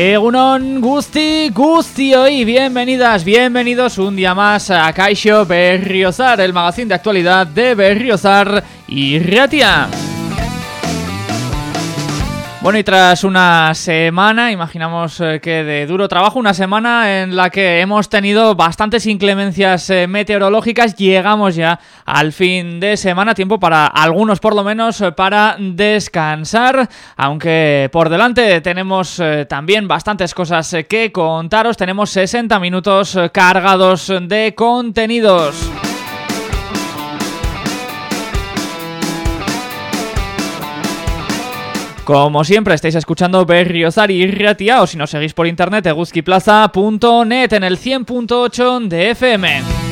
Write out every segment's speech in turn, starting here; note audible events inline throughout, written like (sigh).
Egunon Gusti Gustioi, bienvenidas, bienvenidos un día más a Kaisho Berriozar, el magazine de actualidad de Berriozar y Ratia. Bueno, y tras una semana, imaginamos eh, que de duro trabajo, una semana en la que hemos tenido bastantes inclemencias eh, meteorológicas, llegamos ya al fin de semana, tiempo para algunos por lo menos eh, para descansar, aunque por delante tenemos también bastantes cosas que contaros, tenemos 60 minutos cargados de contenidos. Como siempre, estáis escuchando Berriozar y Riatia, o si nos seguís por internet, eguzquiplaza.net en el 100.8 de FM.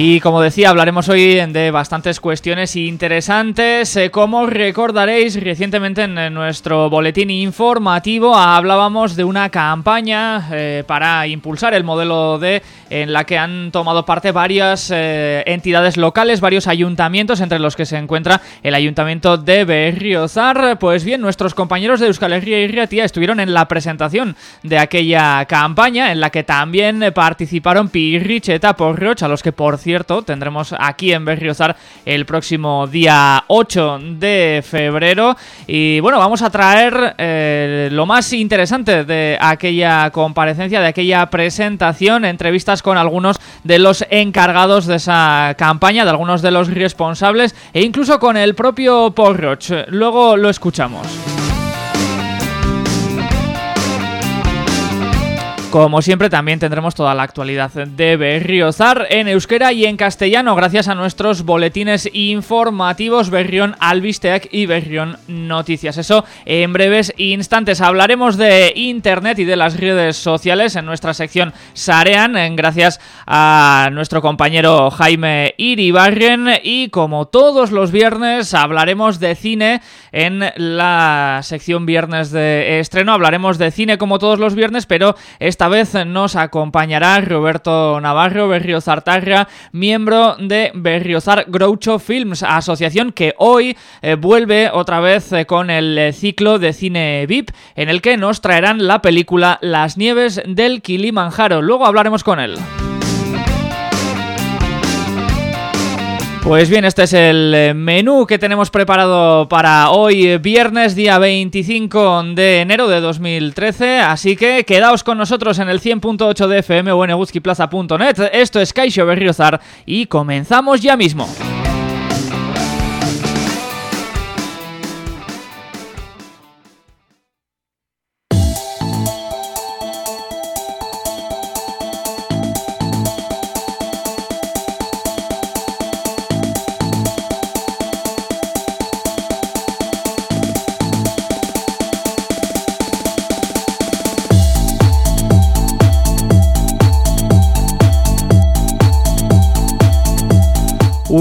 Y como decía, hablaremos hoy de bastantes cuestiones interesantes. Eh, como recordaréis, recientemente en nuestro boletín informativo hablábamos de una campaña eh, para impulsar el modelo D en la que han tomado parte varias eh, entidades locales, varios ayuntamientos, entre los que se encuentra el ayuntamiento de Berriozar. Pues bien, nuestros compañeros de Euskal Herria y Riatia estuvieron en la presentación de aquella campaña en la que también participaron Pirricheta Porroch, a los que por cierto, tendremos aquí en Berriozar el próximo día 8 de febrero. Y bueno, vamos a traer eh, lo más interesante de aquella comparecencia, de aquella presentación, entrevistas con algunos de los encargados de esa campaña, de algunos de los responsables e incluso con el propio Porroch. Luego lo escuchamos. Como siempre también tendremos toda la actualidad de Berriozar en euskera y en castellano gracias a nuestros boletines informativos Berrión Albisteac y Berrión Noticias. Eso en breves instantes. Hablaremos de internet y de las redes sociales en nuestra sección Sarean gracias a nuestro compañero Jaime Iribarren y como todos los viernes hablaremos de cine en la sección viernes de estreno. Hablaremos de cine como todos los viernes pero esta vez nos acompañará Roberto Navarro Berriozar Tarra, miembro de Berriozar Groucho Films, asociación que hoy eh, vuelve otra vez eh, con el eh, ciclo de cine VIP, en el que nos traerán la película Las Nieves del Kilimanjaro. Luego hablaremos con él. Pues bien, este es el eh, menú que tenemos preparado para hoy, eh, viernes, día 25 de enero de 2013. Así que quedaos con nosotros en el 100.8 de FM o en. Esto es Kaixo Berriozar y comenzamos ya mismo.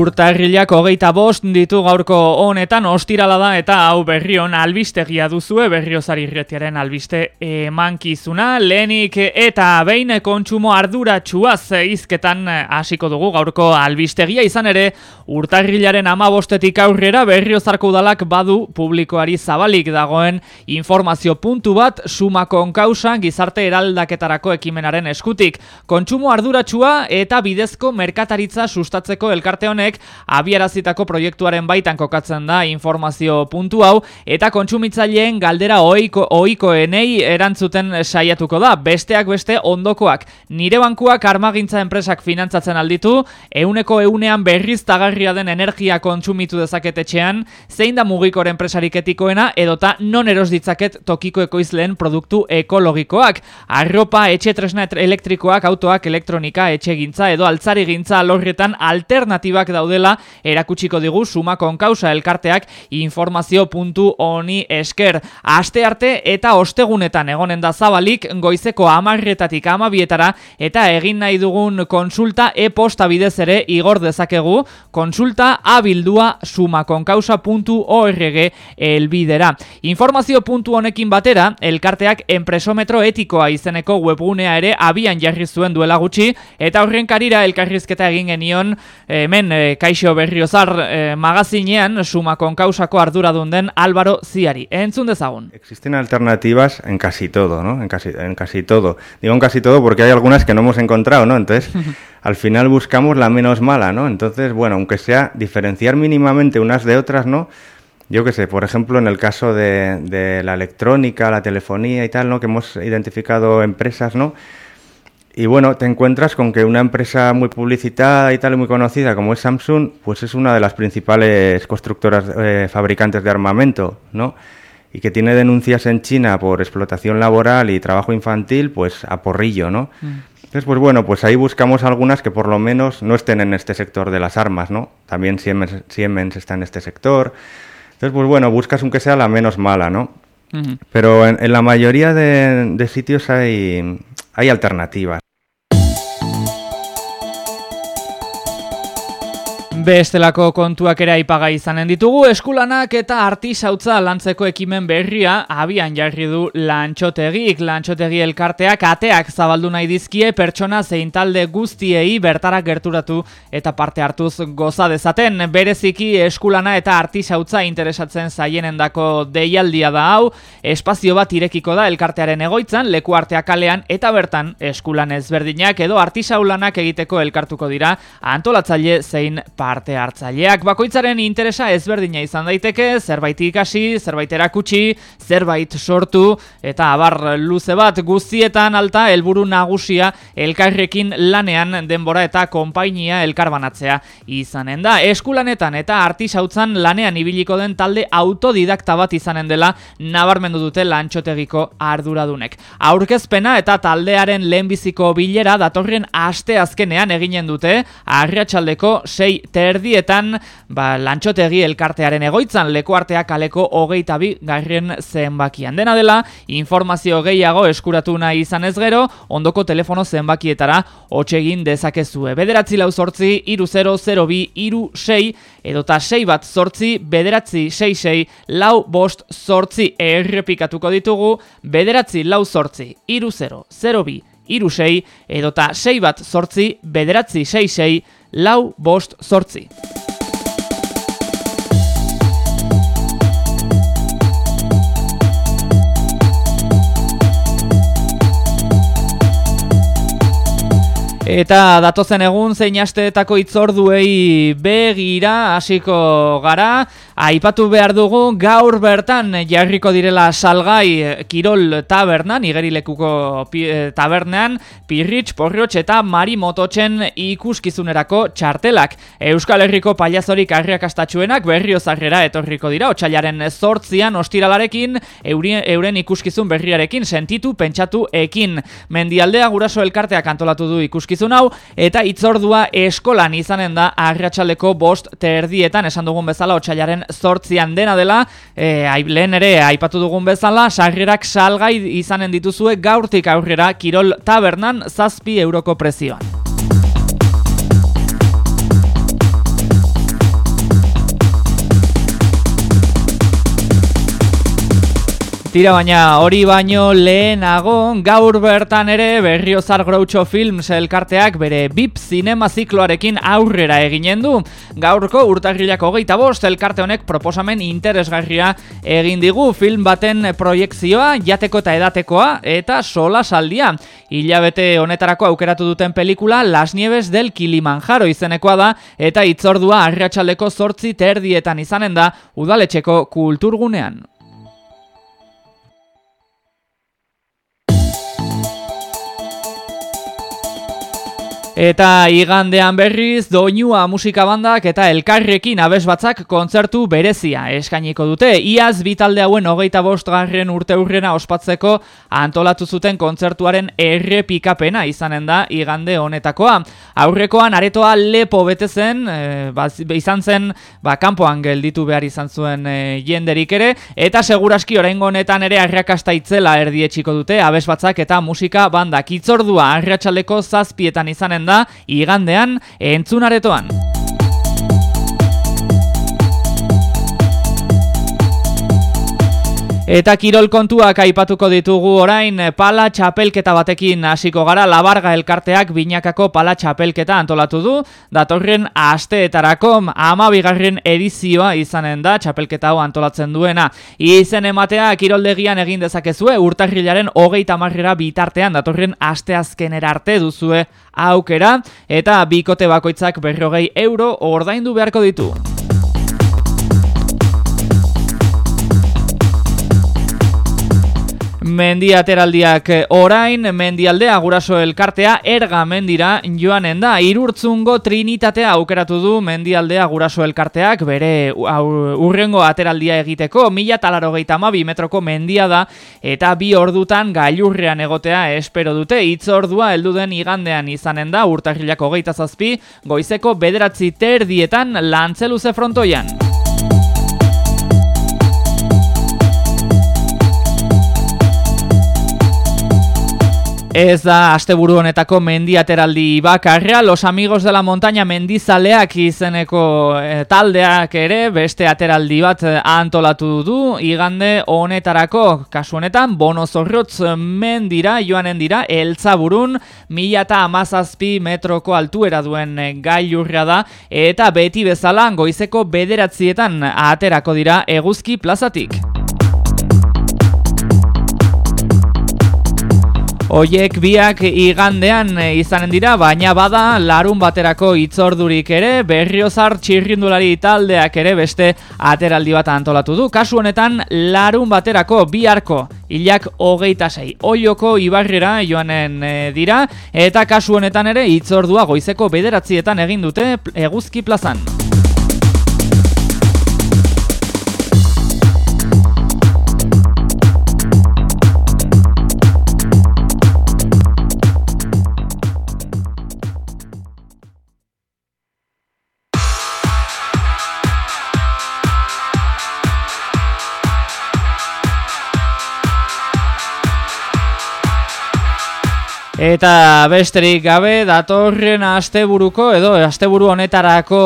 Urtarrilak hogeita bost ditu gaurko honetan ostirala da eta hau berrion albistegia duzue berriozari irretiaren albiste emankizuna. Lehenik eta behin kontsumo arduratsuaz izketan hasiko dugu gaurko albistegia. Izan ere urtarrilaren ama bostetik aurrera berriozarko udalak badu publikoari zabalik dagoen informazio puntu bat sumakon kausa gizarte eraldaketarako ekimenaren eskutik. Kontsumo arduratsua eta bidezko merkataritza sustatzeko elkarte honek abiarazitako proiektuaren baitan kokatzen da informazio puntu hau eta kontsumitzaileen galdera ohiko ohikoenei erantzuten saiatuko da. Besteak beste ondokoak. Nire bankuak armagintza enpresak finantzatzen alditu, euneko eunean berriz tagarria den energia kontsumitu dezaket etxean, zein da mugikor enpresarik etikoena edota non eros ditzaket tokiko ekoizleen produktu ekologikoak. Arropa, etxe tresna elektrikoak, autoak, elektronika, etxe gintza edo altzari gintza alorretan alternatibak kontuak daudela erakutsiko digu suma konkausa elkarteak informazio puntu honi esker. Aste arte eta ostegunetan egonen da zabalik goizeko amarretatik amabietara eta egin nahi dugun konsulta e-posta bidez ere igor dezakegu konsulta abildua sumakonkausa.org elbidera. Informazio puntu honekin batera, elkarteak enpresometro etikoa izeneko webgunea ere abian jarri zuen duela gutxi, eta horren karira elkarrizketa egin genion hemen e, Kaixo Berriozar e, magazinean sumakonkausako arduradun den Álvaro Ziari. Entzun dezagun. Existen alternativas en casi todo, ¿no? En casi, en casi todo. Digo en casi todo porque hay algunas que no hemos encontrado, ¿no? Entonces... (laughs) al final buscamos la menos mala, ¿no? Entonces, bueno, aunque sea diferenciar mínimamente unas de otras, ¿no? Yo qué sé, por ejemplo, en el caso de, de, la electrónica, la telefonía y tal, ¿no? Que hemos identificado empresas, ¿no? Y bueno, te encuentras con que una empresa muy publicitada y tal, y muy conocida como es Samsung, pues es una de las principales constructoras, eh, fabricantes de armamento, ¿no? Y que tiene denuncias en China por explotación laboral y trabajo infantil, pues a porrillo, ¿no? Mm. Entonces, pues bueno, pues ahí buscamos algunas que por lo menos no estén en este sector de las armas, ¿no? También Siemens, Siemens está en este sector. Entonces, pues bueno, buscas aunque sea la menos mala, ¿no? Uh -huh. Pero en, en, la mayoría de, de sitios hay, hay alternativas. Bestelako kontuak ere aipaga izanen ditugu, eskulanak eta artisautza lantzeko ekimen berria abian jarri du lantxotegik. Lantxotegi elkarteak ateak zabaldu nahi dizkie pertsona zein talde guztiei bertarak gerturatu eta parte hartuz goza dezaten. Bereziki eskulana eta artisautza interesatzen zaienendako deialdia da hau, espazio bat irekiko da elkartearen egoitzan, leku arteak kalean eta bertan eskulan ezberdinak edo artisaulanak egiteko elkartuko dira antolatzaile zein parte parte hartzaileak bakoitzaren interesa ezberdina izan daiteke, zerbait ikasi, zerbait erakutsi, zerbait sortu eta abar luze bat guztietan alta helburu nagusia elkarrekin lanean denbora eta konpainia elkarbanatzea izanen da. Eskulanetan eta artisautzan lanean ibiliko den talde autodidakta bat izanen dela nabarmendu dute lantxotegiko arduradunek. Aurkezpena eta taldearen lehenbiziko bilera datorren aste azkenean eginen dute, arratsaldeko 6 erdietan ba, lantxotegi elkartearen egoitzan leku arteak kaleko hogeita bi garren zenbakian. Dena dela, informazio gehiago eskuratu nahi izan ez gero, ondoko telefono zenbakietara hotxegin dezakezue. Bederatzi lau sortzi, iru 0, 0, bi, iru 6, edota 6 bat sortzi, bederatzi 6, 6, lau bost sortzi errepikatuko ditugu, bederatzi lau sortzi, iru 0, 0, bi, iru 6, edota 6 bat sortzi, bederatzi 6, 6, lau bost sortzi. Eta datozen egun zein asteetako itzorduei begira hasiko gara, aipatu behar dugu gaur bertan jarriko direla salgai Kirol tabernan, igerilekuko eh, tabernean, Pirritx, Porriotx eta Mari Mototzen ikuskizunerako txartelak. Euskal Herriko paliazorik arriakastatxuenak berriozarrera etorriko dira, otxailaren zortzian ostiralarekin, euren ikuskizun berriarekin, sentitu, pentsatu, ekin. Mendialdea guraso elkarteak antolatu du ikuskizun ikuskizun hau eta itzordua eskolan izanen da arratsaleko bost terdietan esan dugun bezala otsailaren zortzian dena dela e, lehen ere aipatu dugun bezala sarrerak salgai izanen dituzue gaurtik aurrera kirol tabernan zazpi euroko prezioan. Tira baina hori baino lehenago gaur bertan ere Berriozar Groucho Films elkarteak bere BIP zinema zikloarekin aurrera eginen du. Gaurko urtarrilak hogeita bost elkarte honek proposamen interesgarria egin digu film baten proiektzioa jateko eta edatekoa eta sola saldia. Hilabete honetarako aukeratu duten pelikula Las Nieves del Kilimanjaro izenekoa da eta itzordua arratsaldeko zortzi terdietan izanen da udaletxeko kulturgunean. Eta igandean berriz, doinua musika bandak eta elkarrekin abes batzak kontzertu berezia eskainiko dute. Iaz bitalde hauen hogeita bostgarren urte urrena ospatzeko antolatu zuten kontzertuaren errepikapena izanen da igande honetakoa. Aurrekoan aretoa lepo bete zen, e, izan zen ba, kanpoan gelditu behar izan zuen e, jenderik ere, eta seguraski orain honetan ere arrakasta itzela erdietxiko dute abes batzak eta musika bandak. Itzordua arratsaleko zazpietan izanen da igandean entzunaretoan. Eta kirol kontuak aipatuko ditugu orain pala txapelketa batekin hasiko gara labarga elkarteak binakako pala txapelketa antolatu du datorren asteetarako ama bigarren edizioa izanen da txapelketa hau antolatzen duena. Izen ematea kiroldegian egin dezakezue urtarrilaren hogeita marrera bitartean datorren asteazkenera arte duzue aukera eta bikote bakoitzak berrogei euro ordaindu beharko ditu. Mendiateraldiak orain, mendialdea guraso elkartea erga mendira joanen da. Irurtzungo trinitatea aukeratu du mendialdea guraso elkarteak bere urrengo ateraldia egiteko. Mila talaro mabi metroko mendia da eta bi ordutan gailurrean egotea espero dute. Itz ordua elduden igandean izanen da urtarrilako geita zazpi goizeko bederatzi terdietan lantzeluze frontoian. Ez da asteburu honetako mendiateraldi bakarra, los amigos de la montaña mendizaleak izeneko eh, taldeak ere beste ateraldi bat antolatu du igande honetarako. Kasu honetan bono zorrotz mendira joanen dira eltzaburun. Mila eta amazazpi metroko altuera duen gailurra da. Eta beti bezala goizeko bederatzietan aterako dira eguzki plazatik. Oiek biak igandean eh, izanen dira, baina bada larun baterako itzordurik ere, berriozar txirrindulari taldeak ere beste ateraldi bat antolatu du. Kasu honetan larun baterako biharko hilak hogeita zei. Oioko ibarrera joanen eh, dira, eta kasu honetan ere itzordua goizeko bederatzietan egin dute eguzki plazan. Eta besterik gabe datorren asteburuko edo asteburu honetarako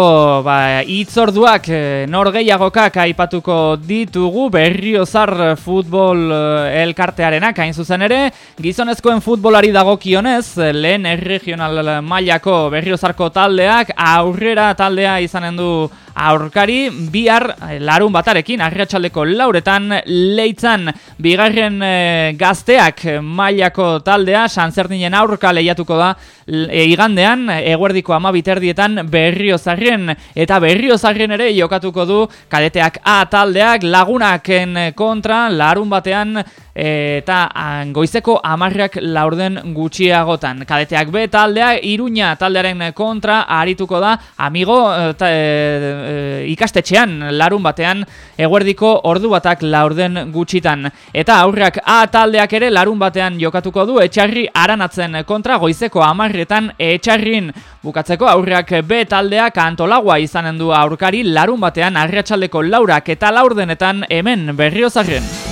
ba, itzorduak e, norgeiagokak aipatuko ditugu. Berriozar futbol eh, elkartearenak hain zuzen ere gizonezkoen futbolari dagokionez lehen erregional mailako berriozarko taldeak aurrera taldea izanen du aurkari bihar eh, larun batarekin arratsaldeko lauretan leitzan bigarren e, gazteak mailako taldea Sanzerdinen aurka lehiatuko da e, igandean eguerdiko ama biterdietan berriozarren eta berriozarren ere jokatuko du kadeteak A taldeak lagunaken kontra larun batean eta goizeko amarrak laurden gutxiagotan. Kadeteak B taldea, Iruña taldearen kontra arituko da, amigo eta, e, e, ikastetxean larun batean eguerdiko ordu batak laurden gutxitan. Eta aurrak A taldeak ere larun batean jokatuko du, etxarri aranatzen kontra goizeko amarretan etxarrin bukatzeko aurrak B taldeak antolagua izanen du aurkari larun batean arratsaldeko laurak eta laurdenetan hemen berriozaren.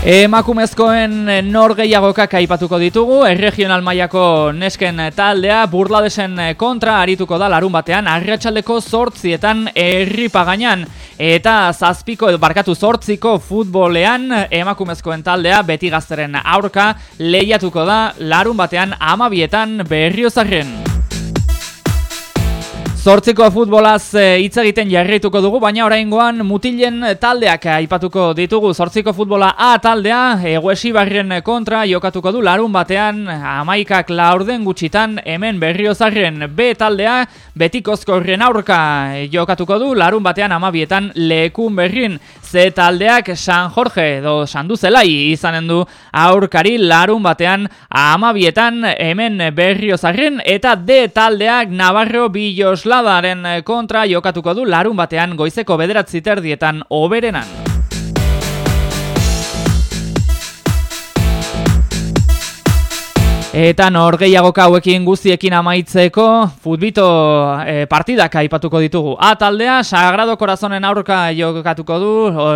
Emakumezkoen norgeiagokak aipatuko ditugu, erregional mailako nesken taldea burladesen kontra arituko da larun batean, arratsaldeko zortzietan erripagainan eta zazpiko edo barkatu zortziko futbolean emakumezkoen taldea beti gazteren aurka lehiatuko da larun batean amabietan berriozarren. Zortziko futbolaz eh, hitz egiten jarrituko dugu, baina oraingoan mutilen taldeak aipatuko ditugu. Zortziko futbola A taldea, eguesi barren kontra, jokatuko du larun batean, amaikak laurden gutxitan, hemen berriozarren B taldea, betikozko horren aurka jokatuko du, larun batean amabietan lekun berrin. Z taldeak San Jorge edo Sanduzelai izanen du aurkari larun batean amabietan hemen berriozarren eta D taldeak Navarro Billosladaren kontra jokatuko du larun batean goizeko bederatzi terdietan oberenan. Eta norgeiagoka hauekin guztiekin amaitzeko futbito e, partidak aipatuko ditugu. A taldea Sagrado Corazonen aurka jokatuko du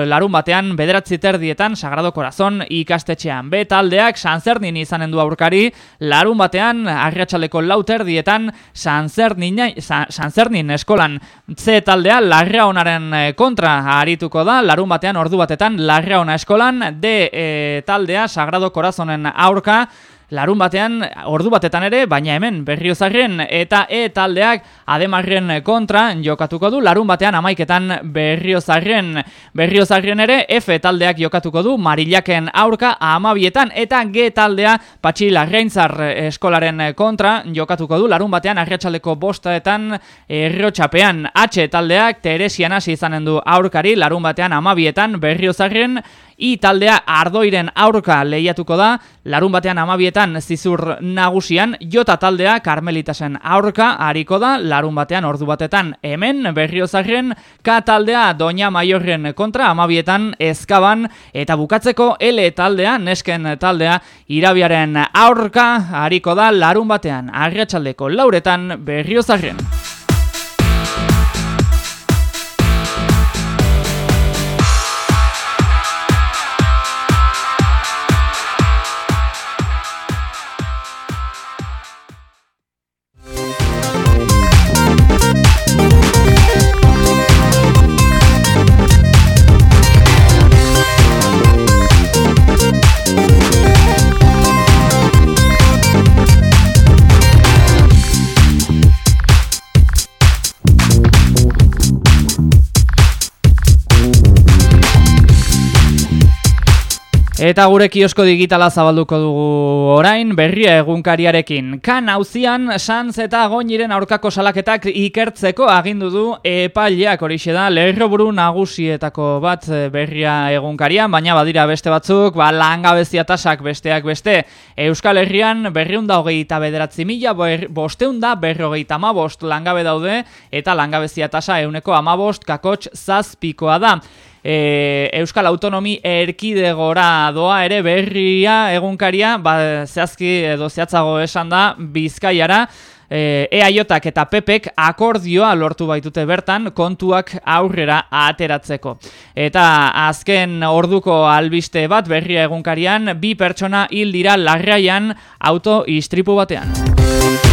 larun batean bederatzi terdietan Sagrado Corazon ikastetxean. B taldeak Sanzernin izanen du aurkari larun batean arriatxaleko lau terdietan Sanzernin eskolan. C taldea Larra Honaren e, kontra arituko da larun batean ordu batetan Larra Hona eskolan. D e, taldea Sagrado Corazonen aurka larun batean, ordu batetan ere, baina hemen berriozarren eta E taldeak ademarren kontra jokatuko du, larun batean amaiketan berriozarren. Berriozarren ere, F taldeak jokatuko du, marilaken aurka amabietan eta G taldea patxila reintzar eskolaren kontra jokatuko du, larun batean arretxaleko bostaetan errotxapean H taldeak teresian hasi izanen du aurkari, larun batean amabietan berriozarren I taldea ardoiren aurka lehiatuko da, larun batean amabietan zizur nagusian, jota taldea karmelitasen aurka hariko da, larun batean ordu batetan hemen berriozaren, ka taldea doña maiorren kontra amabietan ezkaban, eta bukatzeko L taldea, nesken taldea, irabiaren aurka hariko da, larun batean agriatxaldeko lauretan berriozaren. Eta gure kiosko digitala zabalduko dugu orain, berria egunkariarekin. Kan hauzian, Sanz eta Goñiren aurkako salaketak ikertzeko agindu du epaileak horixe da, lerroburu nagusietako bat berria egunkarian, baina badira beste batzuk, ba, langabezia tasak besteak beste. Euskal Herrian berriunda hogeita bederatzi mila, bosteunda berrogeita amabost langabe daude, eta langabezia tasa euneko amabost kakotx zazpikoa da e, Euskal Autonomi erkidegora doa ere berria egunkaria, ba, zehazki edo zehatzago esan da, bizkaiara, e, EAJak eta PEPek akordioa lortu baitute bertan kontuak aurrera ateratzeko. Eta azken orduko albiste bat berria egunkarian, bi pertsona hil dira larraian auto istripu batean.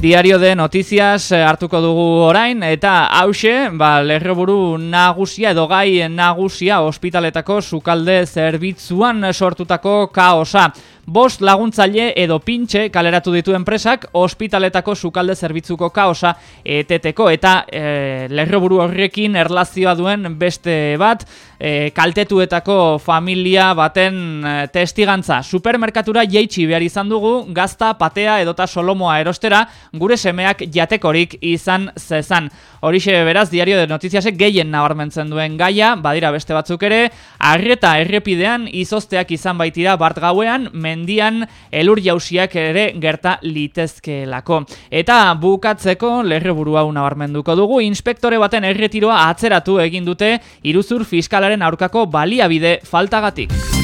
Diario de Noticias eh, hartuko dugu orain eta hause, ba, lerroburu nagusia edo gai nagusia ospitaletako sukalde zerbitzuan sortutako kaosa. Bost laguntzaile edo pintxe kaleratu ditu enpresak ospitaletako sukalde zerbitzuko kaosa eteteko eta e, lerroburu horrekin erlazioa duen beste bat e, kaltetuetako familia baten e, testigantza. Supermerkatura jeitsi behar izan dugu gazta, patea edota solomoa erostera gure semeak jatekorik izan zezan. Horixe beraz, diario de notiziasek gehien nabarmentzen duen gaia, badira beste batzuk ere, arreta errepidean izozteak izan baitira bart gauean, mendian elur jausiak ere gerta litezkeelako. Eta bukatzeko lerreburu hau nabarmenduko dugu, inspektore baten erretiroa atzeratu egin dute iruzur fiskalaren aurkako baliabide faltagatik.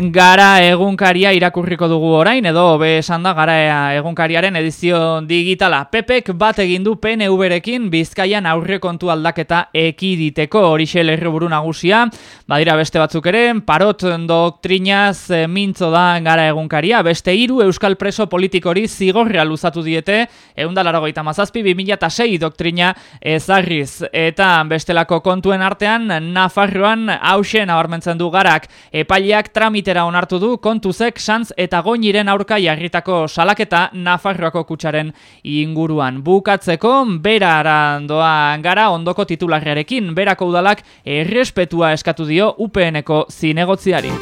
Gara egunkaria irakurriko dugu orain, edo be esan da gara egunkariaren edizio digitala. Pepek bat egin du PNV-rekin bizkaian aurre kontu aldaketa ekiditeko horixe lerroburu nagusia. Badira beste batzuk ere, parot doktrinaz e, mintzo da gara egunkaria. Beste hiru euskal preso politikori zigorrea luzatu diete, eundalaro goita mazazpi, 2006 doktrina ezarriz. Eta bestelako kontuen artean, Nafarroan hausen abarmentzen du garak epaileak tramite egitera onartu du kontuzek Sanz eta Goñiren aurka jarritako salaketa Nafarroako kutsaren inguruan. Bukatzeko bera arandoa gara ondoko titularrearekin, berako udalak errespetua eskatu dio UPNeko zinegotziari.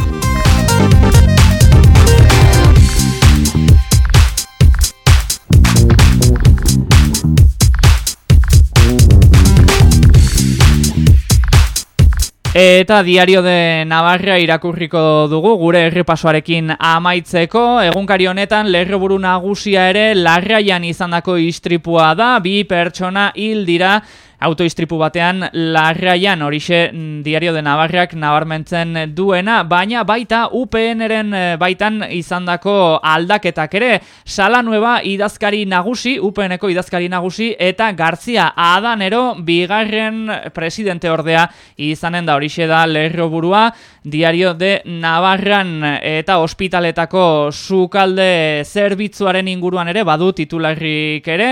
Eta diario de Navarra irakurriko dugu gure errepasoarekin amaitzeko. Egunkari honetan lerroburu nagusia ere larraian izandako istripua da, bi pertsona hil dira autoistripu batean larraian horixe mm, diario de Navarrak nabarmentzen duena, baina baita UPN-eren eh, baitan izandako aldaketak ere, Sala Nueva idazkari nagusi, UPN-eko idazkari nagusi, eta Garzia Adanero bigarren presidente ordea izanen da. Horixe da lerro burua, diario de Navarran eta ospitaletako sukalde zerbitzuaren inguruan ere, badu titularrik ere,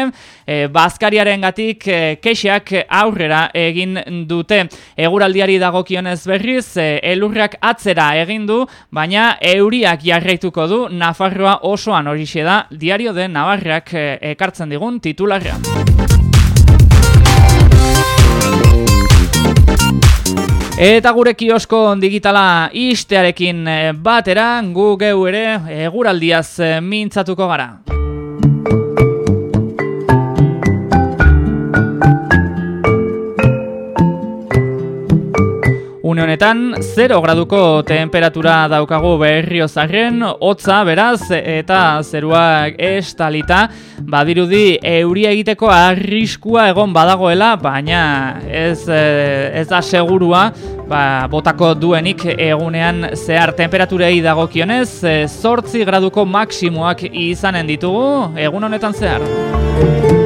e, Bazkariaren gatik e, kexeak aurrera egin dute. Eguraldiari dagokionez berriz, e, elurrak atzera egin du, baina euriak jarraituko du Nafarroa osoan horixe da, diario de Navarrak e, ekartzen digun titularra. Eta gure kiosko digitala istearekin batera, gu geu ere eguraldiaz mintzatuko gara. Une honetan, 0 graduko temperatura daukagu berriozaren, hotza beraz, eta zeruak estalita, badirudi euria egiteko arriskua egon badagoela, baina ez, eh, ez da segurua, ba, botako duenik egunean zehar temperaturei dagokionez, zortzi eh, graduko maksimoak izanen ditugu, egun honetan zehar.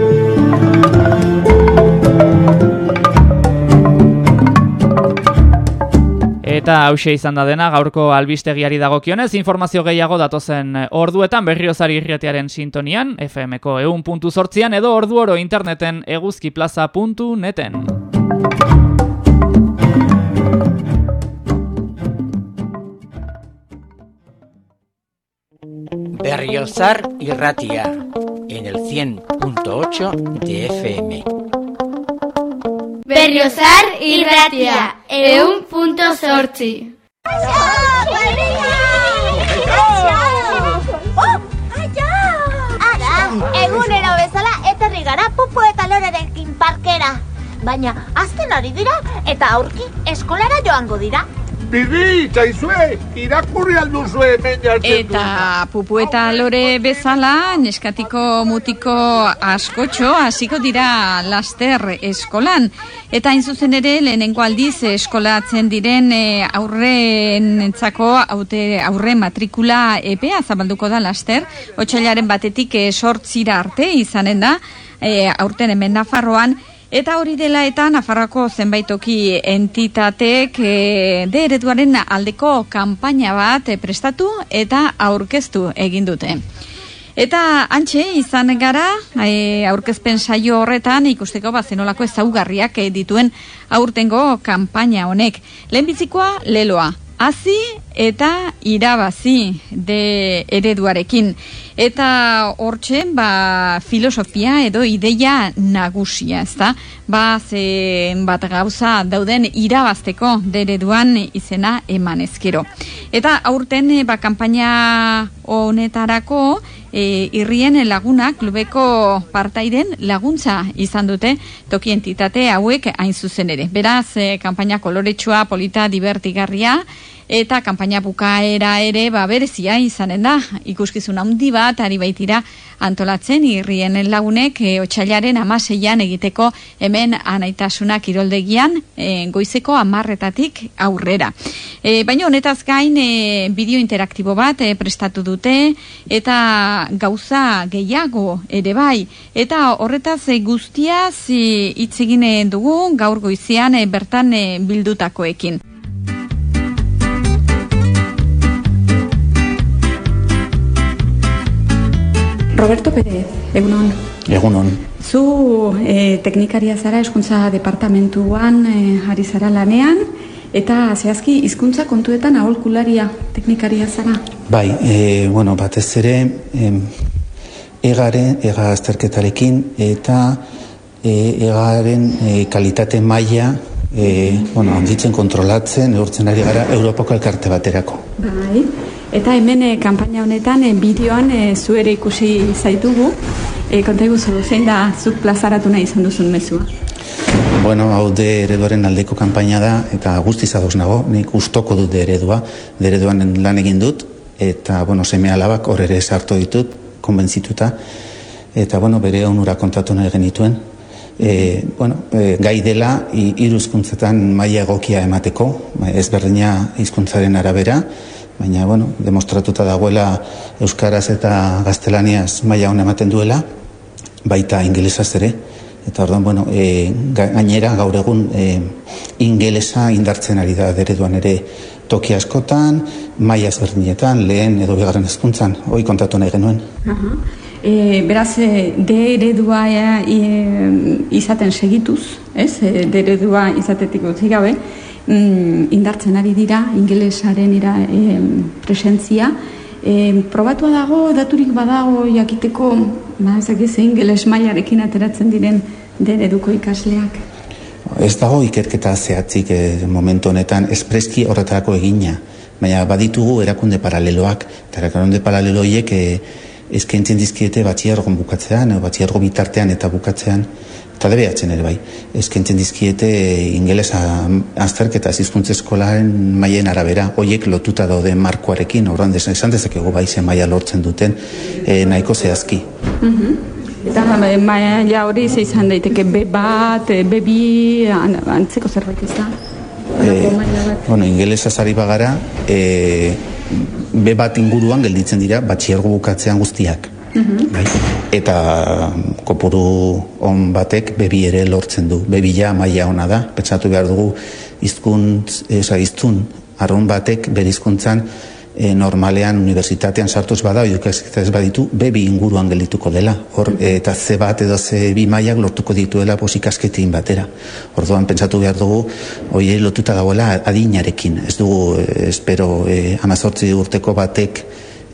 Eta hause izan da dena gaurko albistegiari dagokionez, informazio gehiago datozen orduetan berriozari irretiaren sintonian, FMko eun puntu sortzian edo ordu oro interneten eguzkiplaza.neten. Berriozar irratia en el 100.8 de FM. Berriozar irratia, eun punto sortzi. Egunero bezala eterri gara pupu eta lorerekin parkera. Baina, azten ari dira eta aurki eskolara joango dira. Bibi, txaizue, irakurri alduzue Eta pupu eta lore bezala, neskatiko mutiko askotxo, hasiko dira laster eskolan. Eta hain zuzen ere, lehenengo aldiz eskolatzen diren e, aurren entzako, aute, aurre matrikula epea zabalduko da laster. Otsailaren batetik sortzira arte izanen da, e, aurten hemen nafarroan, Eta hori dela eta Nafarroako zenbaitoki entitateek e, de ereduaren aldeko kanpaina bat e, prestatu eta aurkeztu egin dute. Eta antxe izan gara e, aurkezpen saio horretan ikusteko bazenolako ezaugarriak e, dituen aurtengo kanpaina honek. Lehenbizikoa leloa, hazi eta irabazi de ereduarekin. Eta hortxe, ba, filosofia edo ideia nagusia, ezta? Ba, ze bat gauza dauden irabazteko de ereduan izena eman ezkero. Eta aurten, ba, kampaina honetarako, e, irrien laguna klubeko partaiden laguntza izan dute toki entitate hauek hain zuzen ere. Beraz, e, kampaina koloretsua, polita, divertigarria, eta kanpaina bukaera ere ba berezia izanen da. Ikuskizun handi bat ari baitira antolatzen irrien lagunek e, otsailaren 16 egiteko hemen anaitasuna kiroldegian e, goizeko 10 aurrera. E, baina honetaz gain e, bideo interaktibo bat e, prestatu dute eta gauza gehiago ere bai. Eta horretaz e, guztiaz hitz e, dugu gaur goizean e, bertan e, bildutakoekin Roberto Pérez, egunon. Egunon. Zu e, teknikaria zara eskuntza departamentuan e, ari zara lanean, eta zehazki hizkuntza kontuetan aholkularia teknikaria zara? Bai, e, bueno, batez ere, e, egaren, ega azterketarekin, eta e, egaren e, kalitate maila e, bueno, handitzen kontrolatzen, eurtzen ari gara Europako elkarte baterako. Bai, Eta hemen e, kanpaina honetan e, bideoan e, zu ere ikusi zaitugu. E, konta zein da zuk plazaratu nahi izan duzun mezua? Bueno, hau de ereduaren aldeko kanpaina da, eta guztiz ados nago, nik ustoko dut de eredua, de ereduan lan egin dut, eta, bueno, seme alabak hor ere sartu ditut, konbentzituta, eta, bueno, bere onura kontatu nahi genituen, e, bueno, e, gai dela iruzkuntzetan maila egokia emateko, ezberdina hizkuntzaren arabera, baina, bueno, demostratuta dagoela Euskaraz eta Gaztelaniaz maila hon ematen duela, baita ingelesaz ere, eta orduan, bueno, e, gainera gaur egun e, ingelesa indartzen ari da dereduan ere toki askotan, maila ezberdinetan, lehen edo bigarren hezkuntzan, hoi kontatu nahi genuen. E, beraz, e, de eredua e, izaten segituz, ez? E, de eredua izatetik utzi gabe, mm, indartzen ari dira, ingelesaren ira e, presentzia, e, probatua dago, daturik badago, jakiteko, ba, ezak ez, ingeles mailarekin ateratzen diren de ereduko ikasleak. Ez dago ikerketa zehatzik e, momentu honetan, espreski horretarako egina, baina baditugu erakunde paraleloak, eta erakunde paraleloiek e, eskaintzen dizkiete batxiergon bukatzean, batxiergo bitartean eta bukatzean, eta debeatzen ere bai. Eskaintzen dizkiete ingelesa azterketa zizkuntze eskolaren maien arabera, hoiek lotuta daude markoarekin, horren desan esan dezakegu bai zen maia lortzen duten e, nahiko zehazki. Mm Eta maia hori ze izan daiteke B bat, B bi, antzeko zerbait ez da? E, bueno, ingelesa zari bagara, e, B bat inguruan gelditzen dira batxiergo bukatzean guztiak. Bai. Eta kopuru on batek bebi ere lortzen du. Bebila maila ona da. Pentsatu behar dugu hizkuntz, esa hiztun arrun batek berizkuntzan e, normalean unibertsitatean sartuz bada, ez baditu, bebi inguruan geldituko dela. Hor, eta ze bat edo ze bi mailak lortuko dituela pos ikasketin batera. Orduan pentsatu behar dugu, oie lotuta dagoela adinarekin. Ez dugu, espero, e, amazortzi urteko batek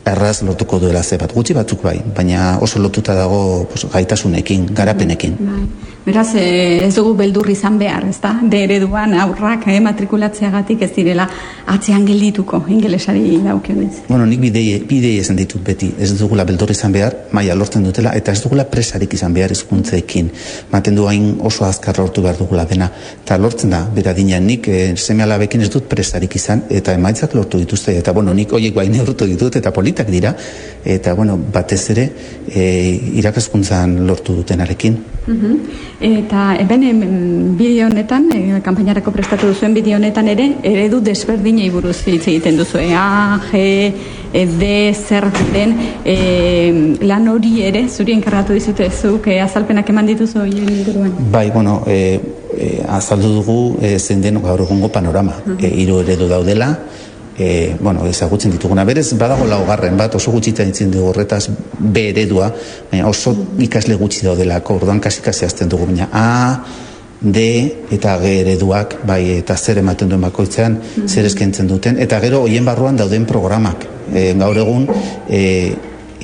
erraz lotuko duela ze bat. Gutxi batzuk bai, baina oso lotuta dago pos, gaitasunekin, garapenekin. Bai. Beraz, ez dugu beldur izan behar, ez da? De ereduan aurrak eh, matrikulatzeagatik ez direla atzean geldituko ingelesari daukionez. Bueno, nik bidei, bidei esan ditut beti, ez dugula beldur izan behar, maia lortzen dutela, eta ez dugula presarik izan behar izkuntzeekin. Maten du hain oso azkar lortu behar dugula dena. Eta lortzen da, bera dinean nik e, seme alabekin ez dut presarik izan, eta emaitzak lortu dituzte, eta bueno, nik oiek bain neurtu ditut, eta politak dira, eta bueno, batez ere e, irakaskuntzan lortu dutenarekin. Uh Eta eben bideo honetan, e, kanpainarako prestatu duzuen bideo honetan ere, eredu desberdinei buruz hitz egiten duzu. E, A, G, e, D, zer den, e, lan hori ere, zuri enkarratu dizute zuk, e, azalpenak eman dituzu horien inguruan. Bai, bueno, e, e, azaldu dugu e, zen den gaur egungo panorama. Uh -huh. e, iru eredu daudela, e, bueno, ezagutzen dituguna. Berez, badago laugarren bat, oso gutxita ditzen dugu horretaz B eredua, baina oso ikasle gutxi daudelako, orduan kasi-kasi azten dugu, baina A, D eta G ereduak, bai, eta zer ematen duen bakoitzean, zer eskentzen duten, eta gero hoien barruan dauden programak. E, gaur egun, e,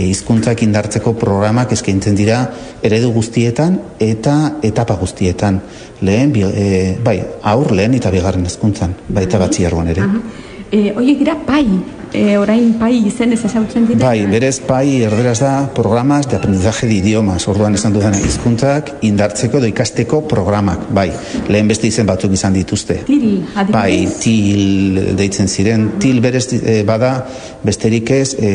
hizkuntzak indartzeko programak eskaintzen dira eredu guztietan eta etapa guztietan. Lehen, bi, e, bai, aur lehen eta bigarren hezkuntzan, bai, eta batziarroan ere. E, Oie gira pai, e, orain pai izen ez ezautzen dira? Bai, berez pai erderaz da programas de aprendizaje de idiomas, orduan esan dudan hizkuntzak indartzeko edo ikasteko programak, bai, lehen beste izen batzuk izan dituzte. Til, adibidez? Bai, til deitzen ziren, til berez e, bada besterik ez e,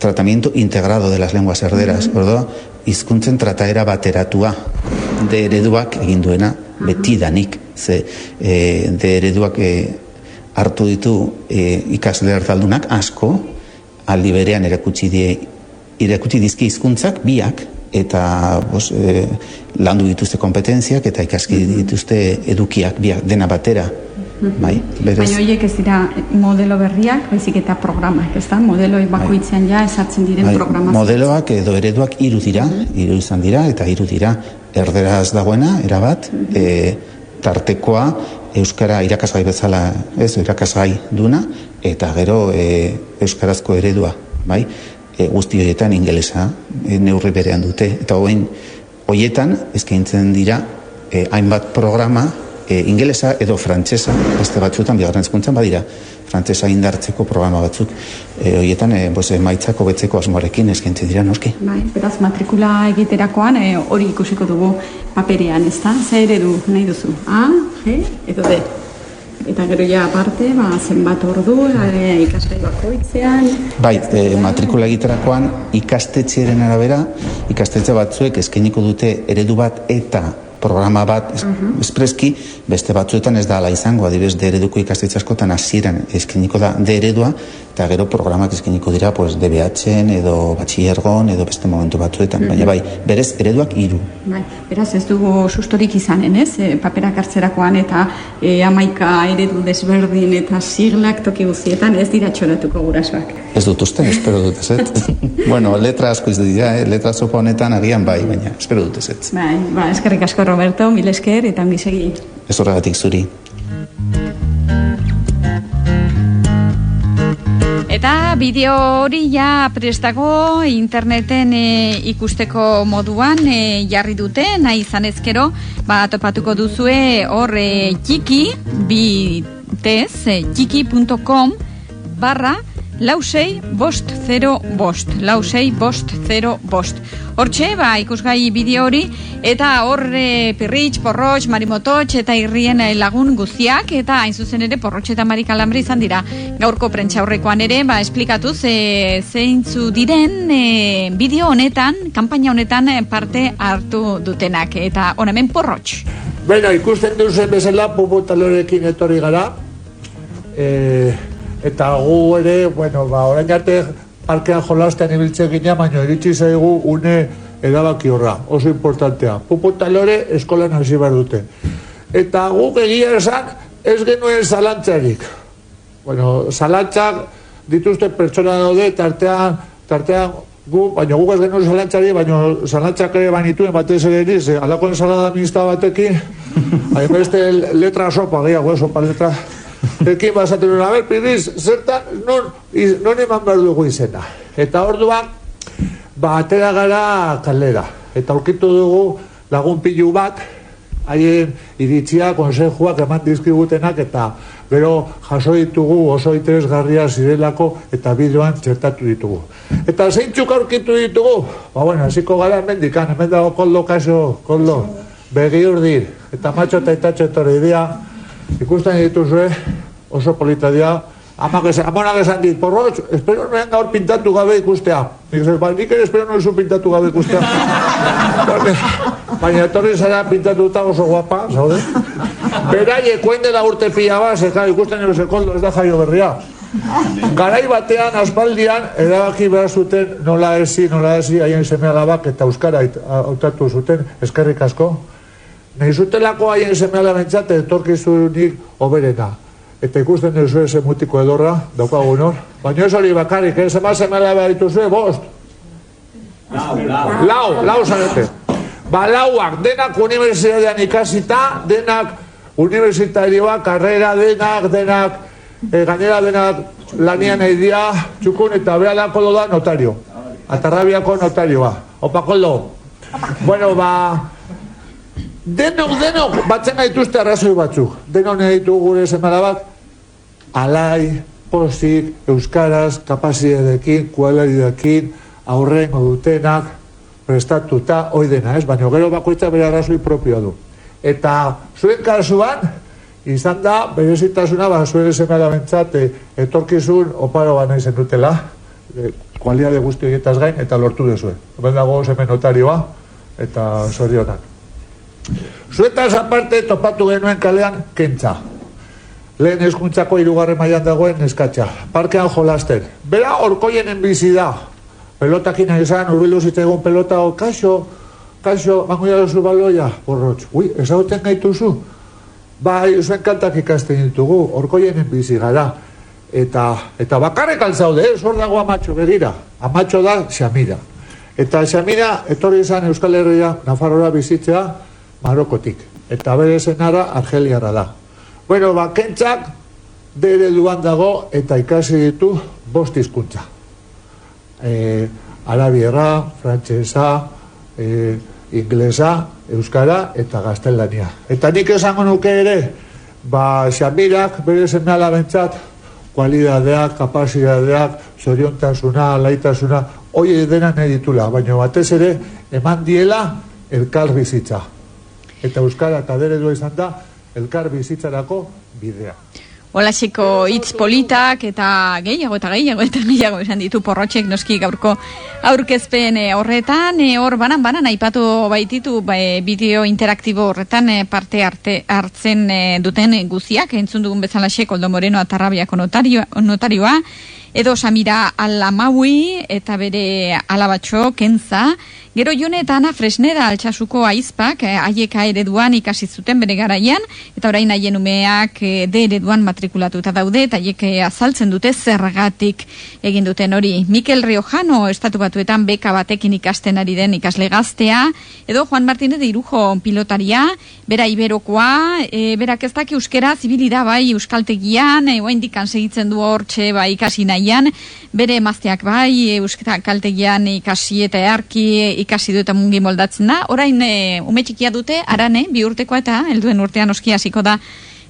tratamiento integrado de las lenguas erderas, mm orduan, hizkuntzen trataera bateratua de ereduak egin duena, betidanik, ze e, de ereduak e, hartu ditu e, ikasle hartaldunak asko. Aldi berean erakutsi die irakutsi dizki hizkuntzak biak eta bos, e, landu dituzte kompetentziak eta ikaski dituzte edukiak biak dena batera. Bai, berez. Baina horiek ez dira modelo berriak, baizik eta programak, ez da? Modeloi bakoitzean ja esartzen diren bai, programazioa. Modeloak edo ereduak hiru dira, hiru izan dira, eta hiru dira. Erderaz dagoena, erabat, e, tartekoa euskara irakasgai bezala, ez, irakasgai duna eta gero e, euskarazko eredua, bai? E, guzti horietan ingelesa e, neurri berean dute eta hoen hoietan eskaintzen dira e, hainbat programa e, ingelesa edo frantsesa beste batzuetan bigarren hezkuntzan badira frantsesa indartzeko programa batzuk e, horietan e, bos, emaitzako betzeko asmoarekin eskaintzen dira noski. Bai, beraz matrikula egiterakoan e, hori ikusiko dugu paperean, ez da? Zer eredu nahi duzu? A, G, edo D. Eta gero ja aparte, ba, zenbat ordu, e, ikasgai bakoitzean. Bai, e, matrikula egiterakoan ikastetxearen arabera, ikastetxe batzuek eskainiko dute eredu bat eta programa bat es, espreski, beste batzuetan ez da ala izango, adibes, de ereduko ikastetxe askotan hasieran eskainiko da de eredua, eta gero programak eskainiko dira, pues, DBH-en edo batxillergon edo beste momentu batzuetan, baina bai, berez ereduak hiru. Bai, beraz ez dugu sustorik izanen, ez? E, paperak hartzerakoan eta e, amaika eredu desberdin eta siglak toki guztietan ez dira txoratuko gurasoak. Ez dut uste, espero dut ez, (laughs) bueno, letra asko ez dira, eh? letra sopa honetan agian bai, baina espero dut ez, ez. Bai, ba, eskerrik asko Roberto, mil esker eta ongi segi. Ez horregatik zuri. Eta bideo hori ja prestago interneten e, ikusteko moduan e, jarri dute, nahi izan ezkero, ba, topatuko duzue hor e, txiki, bitez, e, txiki.com barra lausei bost zero bost, lausei bost zero bost. Hortxe, ba, ikusgai bideo hori, eta hor e, pirritx, porrotx, marimototx, eta irrien lagun guztiak, eta hain zuzen ere porrotx eta marikalambri izan dira. Gaurko prentxa horrekoan ere, ba, esplikatuz, e, zeintzu diren e, bideo honetan, kanpaina honetan e, parte hartu dutenak, eta honemen porrotx. Beno, ikusten duzen bezala, puputalorekin etorri gara. E, eta gu ere, bueno, ba, orain arte parkean jolasten ibiltzen gina, baina iritsi zaigu une edabaki horra, oso importantea. Puputalore eskolan hasi behar dute. Eta guk egia esan, ez genuen zalantzarik. Bueno, zalantzak dituzte pertsona daude, tartean, tartean gu, baina guk ez genuen zalantzari, baina zalantzak ere banituen batez ere niz, eh, alako ensalada batekin, hainbeste letra sopa, gehiago, sopa letra, ekin basatzen duen, a ber, pirriz, zertan, non, iz, non eman behar dugu izena. Eta orduan, ba, atera gara kalera. Eta aurkitu dugu lagun pilu bat, haien iritzia, konsejuak eman dizkigutenak, eta gero jaso ditugu oso interesgarria zirelako eta bideoan txertatu ditugu. Eta zeintzuk aurkitu ditugu? Ba, bueno, hasiko gara hemen dikan, hemen dago koldo kaso, koldo, begi urdir, eta matxo eta itatxo etorri dira, ikusten dituzue, oso polita dira, Amak esan, amonak esan dit, porrotx, espero noen gaur pintatu gabe ikustea. Nik esan, ba, nik ere espero noen pintatu gabe ikustea. (laughs) Baina etorri zara pintatuta oso guapa, zaude? Beraie, koen dela urte pila bat, zeka, ikusten nire sekoldo, ez da jaio berria. Garai batean, aspaldian, erabaki behar zuten nola ezi, nola ezi, haien seme alabak eta euskara hautatu zuten, eskerrik asko. Nahi zutelako haien seme alabentzat, etorkizunik oberena eta ikusten duzu ese mutiko edorra, daukagun hor. Baina ez hori bakarrik, ez emaz emela behar dituzue, bost. Lau, lau. Lau, lau zarete. Ba, lauak, denak unibertsitatean ikasita, denak universitarioa, karrera, denak, denak, e, gainera denak lanian eidia, txukun eta beha da kolo da notario. Atarrabiako notarioa. Opa, kolo. Bueno, ba, denok, denok, batzen gaituzte arrazoi batzuk. Denok nahi ditugu gure semana bat, alai, posik, euskaraz, kapazidekin, kualaridekin, aurrengo dutenak, prestatuta, hoi dena, ez? Baina gero bakoitza bere arrazoi propioa du. Eta zuen kasuan, izan da, berezitasuna, ba, zuen esemela bentsat, e, etorkizun oparo ba nahi zen dutela, e, kualiade guzti horietaz gain, eta lortu dezue. Ben dago hemen notarioa, eta zorionak. Zuetaz aparte topatu genuen kalean kentza lehen eskuntzako irugarren mailan dagoen eskatxa. Parkean jolasten. Bera orkoienen bizi da. Pelotakin izan, urbildu zitzaigun pelota, o, kaixo, kaixo, mangoia duzu baloia, borrotx. Ui, ezauten gaituzu? Bai, zuen kantak ikasten ditugu, orkoienen bizi gara. Eta, eta bakarrik altzaude, ez hor dago amatxo, begira. Amatxo da, xamira. Eta xamira, etorri izan Euskal Herria, Nafarroa bizitzea, Marokotik. Eta bere zenara, Argeliara da. Bueno, ba, kentzak dere duan dago eta ikasi ditu bost izkuntza. E, Arabierra, Frantsesa, e, inglesa, euskara eta gaztelania. Eta nik esango nuke ere, ba, xamirak bere semela bentsat, kualidadeak, kapasidadeak, zoriontasuna, laitasuna, hoi dena nahi ditula, baina batez ere, eman diela elkar bizitza. Eta euskara eta dere izan da, elkar bizitzarako bidea. Olasiko hitz politak eta gehiago eta gehiago eta gehiago esan ditu porrotxek noski gaurko aurkezpen eh, horretan. E, hor banan banan aipatu baititu ba, e, bideo interaktibo horretan parte arte hartzen duten guziak entzun dugun bezala xe Koldo Moreno atarrabiako notarioa, notarioa edo Samira Alamaui eta bere alabatxo Kenza Gero jone eta ana fresnera altxasuko aizpak, eh, aieka ereduan ikasi zuten bere garaian, eta orain haien umeak eh, de ereduan matrikulatuta daude, eta haiek eh, azaltzen dute zergatik egin duten hori. Mikel Riojano estatu batuetan beka batekin ikasten ari den ikasle gaztea, edo Juan Martínez de Irujo pilotaria, bera iberokoa, e, berak ez daki euskera zibilida bai euskaltegian, e, oa indikan segitzen du hortxe bai ikasi nahian, bere emazteak bai euskaltegian ikasi eta earki ikasi du eta mungi moldatzen da. Orain e, ume txikia dute, arane, bi urtekoa eta helduen urtean oski hasiko da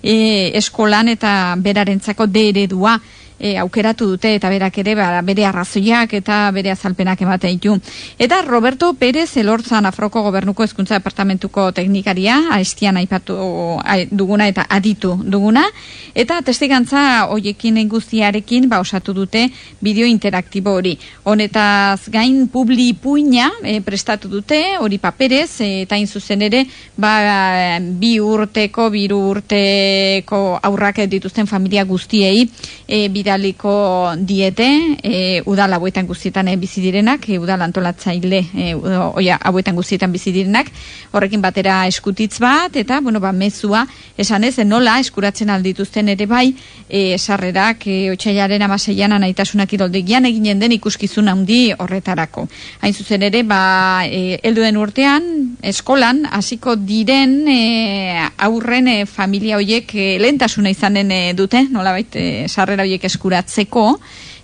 e, eskolan eta berarentzako de eredua e, aukeratu dute eta berak ere ba, bere arrazoiak eta bere azalpenak ematen ditu. Eta Roberto Pérez elortzan Afroko Gobernuko Hezkuntza Departamentuko teknikaria, aiztian aipatu duguna eta aditu duguna, eta testigantza hoiekin guztiarekin ba, osatu dute bideo interaktibo hori. Honetaz gain publi puina e, prestatu dute, hori paperez, e, eta zuzen ere ba, bi urteko, biru urteko aurrak dituzten familia guztiei e, bidaliko diete e, udal hauetan guztietan e, bizi direnak, e, udal antolatzaile e, oia, hauetan guztietan bizi direnak, horrekin batera eskutitz bat, eta, bueno, ba, mezua, esan ez, nola, eskuratzen aldituzten ere bai, e, sarrerak, e, otxailaren amaseian anaitasunak iroldegian eginen den ikuskizun handi horretarako. Hain zuzen ere, ba, e, elduen urtean, eskolan, hasiko diren e, aurren e, familia hoiek e, lehentasuna izanen e, dute, nola baita, e, sarrera hoiek eskuratzeko,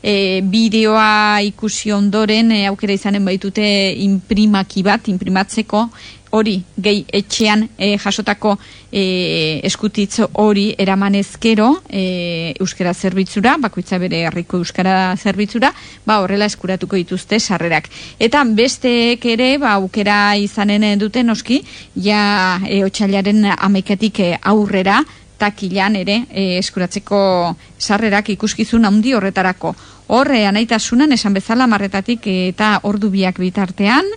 e, bideoa ikusi ondoren e, aukera izanen baitute imprimaki bat, imprimatzeko, hori gehi etxean e, jasotako e, eskutitz hori eramanezkero e, euskara zerbitzura, bakoitza bere herriko euskara zerbitzura, ba horrela eskuratuko dituzte sarrerak. Eta besteek ere, ba aukera izanen duten noski, ja e, otxailaren ameketik aurrera, takilan ere e, eskuratzeko sarrerak ikuskizun handi horretarako. Horre anaitasunan esan bezala marretatik eta ordu biak bitartean,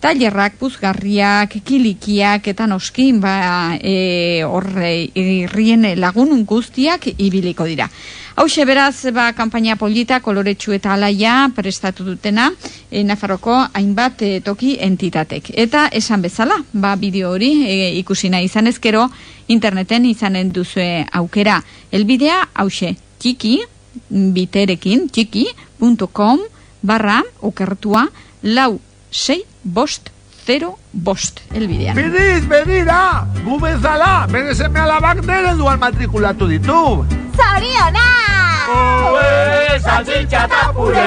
tailerrak, puzgarriak, kilikiak eta noskin ba, e, horre irrien lagun guztiak ibiliko dira. Hau beraz, ba, kampaina polita, koloretsu eta alaia prestatu dutena, e, Nafarroko hainbat e, toki entitatek. Eta esan bezala, ba, bideo hori e, ikusi nahi izan ezkero, interneten izanen duzue aukera. Elbidea, hause, txiki, biterekin, txiki.com barra, okertua, lau, sei, bost, zero, bost, elbidean. Bidiz, bedira, gu bezala, bere seme alabak nere duan matrikulatu ditu. Zoriona! Oe, salchicha eta pure.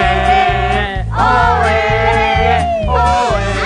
Oe, oe.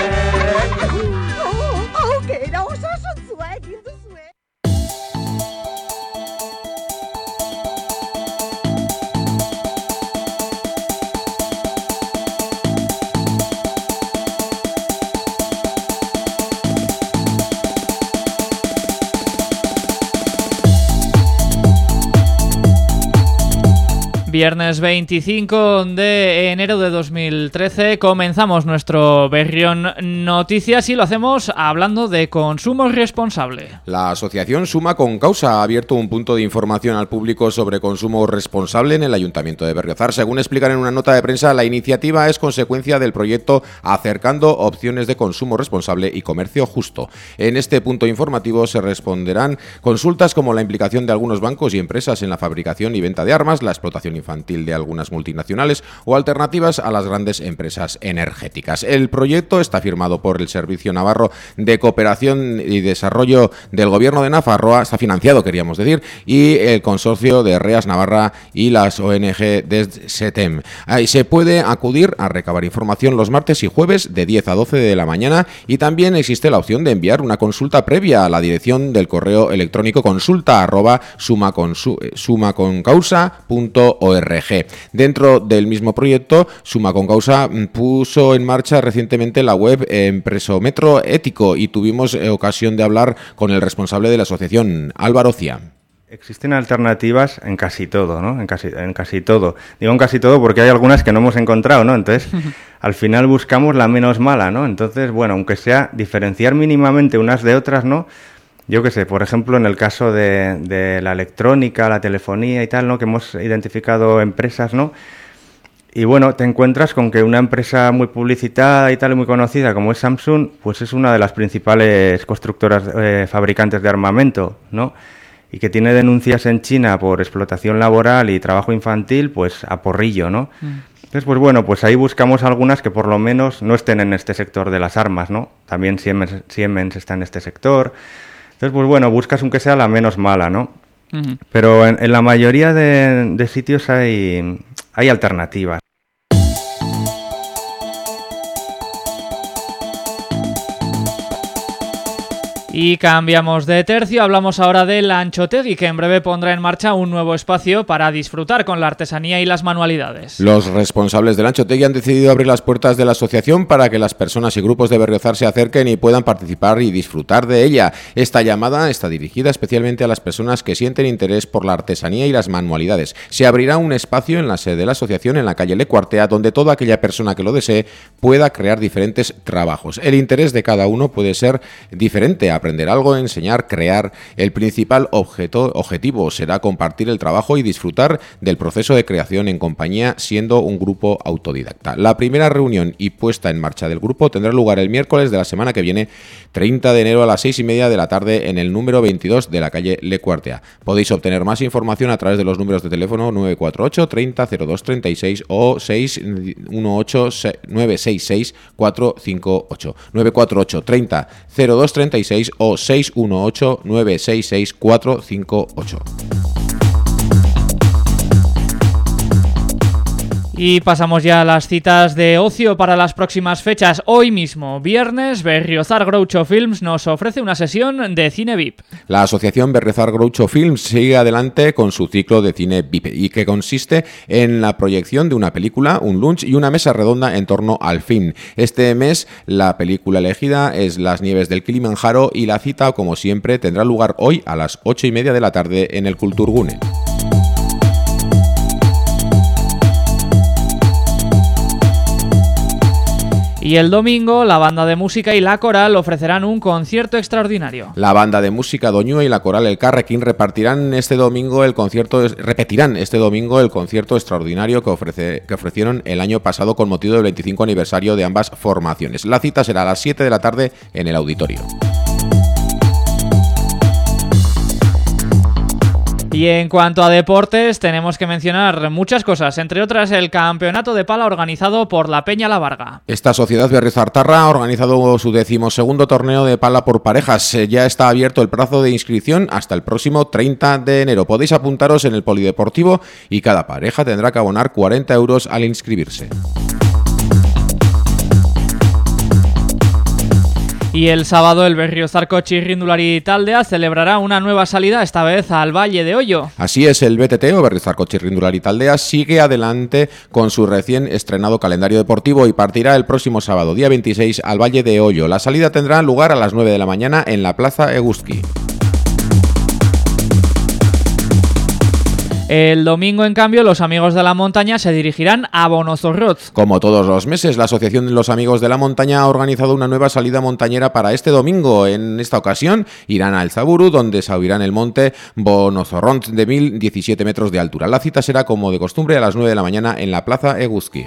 Viernes 25 de enero de 2013 comenzamos nuestro Berrión Noticias y lo hacemos hablando de consumo responsable. La asociación Suma con Causa ha abierto un punto de información al público sobre consumo responsable en el Ayuntamiento de Berriozar. Según explican en una nota de prensa, la iniciativa es consecuencia del proyecto Acercando opciones de consumo responsable y comercio justo. En este punto informativo se responderán consultas como la implicación de algunos bancos y empresas en la fabricación y venta de armas, la explotación infantil de algunas multinacionales o alternativas a las grandes empresas energéticas. El proyecto está firmado por el Servicio Navarro de Cooperación y Desarrollo del Gobierno de Navarra, está financiado, queríamos decir, y el consorcio de REAS Navarra y las ONG de SETEM. Ahí se puede acudir a recabar información los martes y jueves de 10 a 12 de la mañana y también existe la opción de enviar una consulta previa a la dirección del correo electrónico consulta arroba sumaconcausa.org. Dentro del mismo proyecto, Suma con Causa puso en marcha recientemente la web Empresómetro Ético y tuvimos eh, ocasión de hablar con el responsable de la asociación, Álvaro Cia. Existen alternativas en casi todo, ¿no? En casi, en casi todo. Digo en casi todo porque hay algunas que no hemos encontrado, ¿no? Entonces, (laughs) al final buscamos la menos mala, ¿no? Entonces, bueno, aunque sea diferenciar mínimamente unas de otras, ¿no? Yo qué sé, por ejemplo, en el caso de, de la electrónica, la telefonía y tal, ¿no? Que hemos identificado empresas, ¿no? Y bueno, te encuentras con que una empresa muy publicitada y tal, muy conocida como es Samsung, pues es una de las principales constructoras, eh, fabricantes de armamento, ¿no? y que tiene denuncias en China por explotación laboral y trabajo infantil, pues a porrillo, ¿no? Mm. Entonces, pues bueno, pues ahí buscamos algunas que por lo menos no estén en este sector de las armas, ¿no? También Siemens, Siemens está en este sector. Entonces, pues bueno, buscas aunque sea la menos mala, ¿no? Pero en, la mayoría de, de sitios hay, hay alternativas. Y cambiamos de tercio, hablamos ahora del Anchotegui, que en breve pondrá en marcha un nuevo espacio para disfrutar con la artesanía y las manualidades. Los responsables del Anchotegui han decidido abrir las puertas de la asociación para que las personas y grupos de Berriozar se acerquen y puedan participar y disfrutar de ella. Esta llamada está dirigida especialmente a las personas que sienten interés por la artesanía y las manualidades. Se abrirá un espacio en la sede de la asociación en la calle Le Cuartea, donde toda aquella persona que lo desee pueda crear diferentes trabajos. El interés de cada uno puede ser diferente aprender algo, enseñar, crear. El principal objeto, objetivo será compartir el trabajo y disfrutar del proceso de creación en compañía siendo un grupo autodidacta. La primera reunión y puesta en marcha del grupo tendrá lugar el miércoles de la semana que viene, 30 de enero a las 6 y media de la tarde en el número 22 de la calle Le Cuartea. Podéis obtener más información a través de los números de teléfono 948 30 02 36 o 618 966 458 948 30 02 36 o 618 966 Y pasamos ya a las citas de ocio para las próximas fechas. Hoy mismo, viernes, Berriozar Groucho Films nos ofrece una sesión de cine VIP. La asociación Berriozar Groucho Films sigue adelante con su ciclo de cine VIP y que consiste en la proyección de una película, un lunch y una mesa redonda en torno al film. Este mes la película elegida es Las Nieves del Kilimanjaro y la cita, como siempre, tendrá lugar hoy a las ocho y media de la tarde en el Kulturgune. Y el domingo, la banda de música y la coral ofrecerán un concierto extraordinario. La banda de música Doñúa y la coral El Carrequín repartirán este domingo el concierto, repetirán este domingo el concierto extraordinario que, que ofrecieron el año pasado con motivo del 25 aniversario de ambas formaciones. La cita será a las 7 de la tarde en el auditorio. Y en cuanto a deportes, tenemos que mencionar muchas cosas, entre otras el campeonato de pala organizado por la Peña La Varga. Esta sociedad Berrizartarra ha organizado su decimosegundo torneo de pala por parejas. Eh, ya está abierto el plazo de inscripción hasta el próximo 30 de enero. Podéis apuntaros en el polideportivo y cada pareja tendrá que abonar 40 euros al inscribirse. Y el sábado el Berriozarco Chirrindulari Taldea celebrará una nueva salida, esta vez al Valle de Hoyo. Así es, el BTT o Berriozarco Chirrindulari Taldea sigue adelante con su recién estrenado calendario deportivo y partirá el próximo sábado, día 26, al Valle de Hoyo. La salida tendrá lugar a las 9 de la mañana en la Plaza Eguski. El domingo, en cambio, los amigos de la montaña se dirigirán a Bonozorroz. Como todos los meses, la Asociación de los Amigos de la Montaña ha organizado una nueva salida montañera para este domingo. En esta ocasión irán a El Zaburu, donde subirán el monte Bonozorroz de 1017 metros de altura. La cita será, como de costumbre, a las 9 de la mañana en la Plaza Eguski.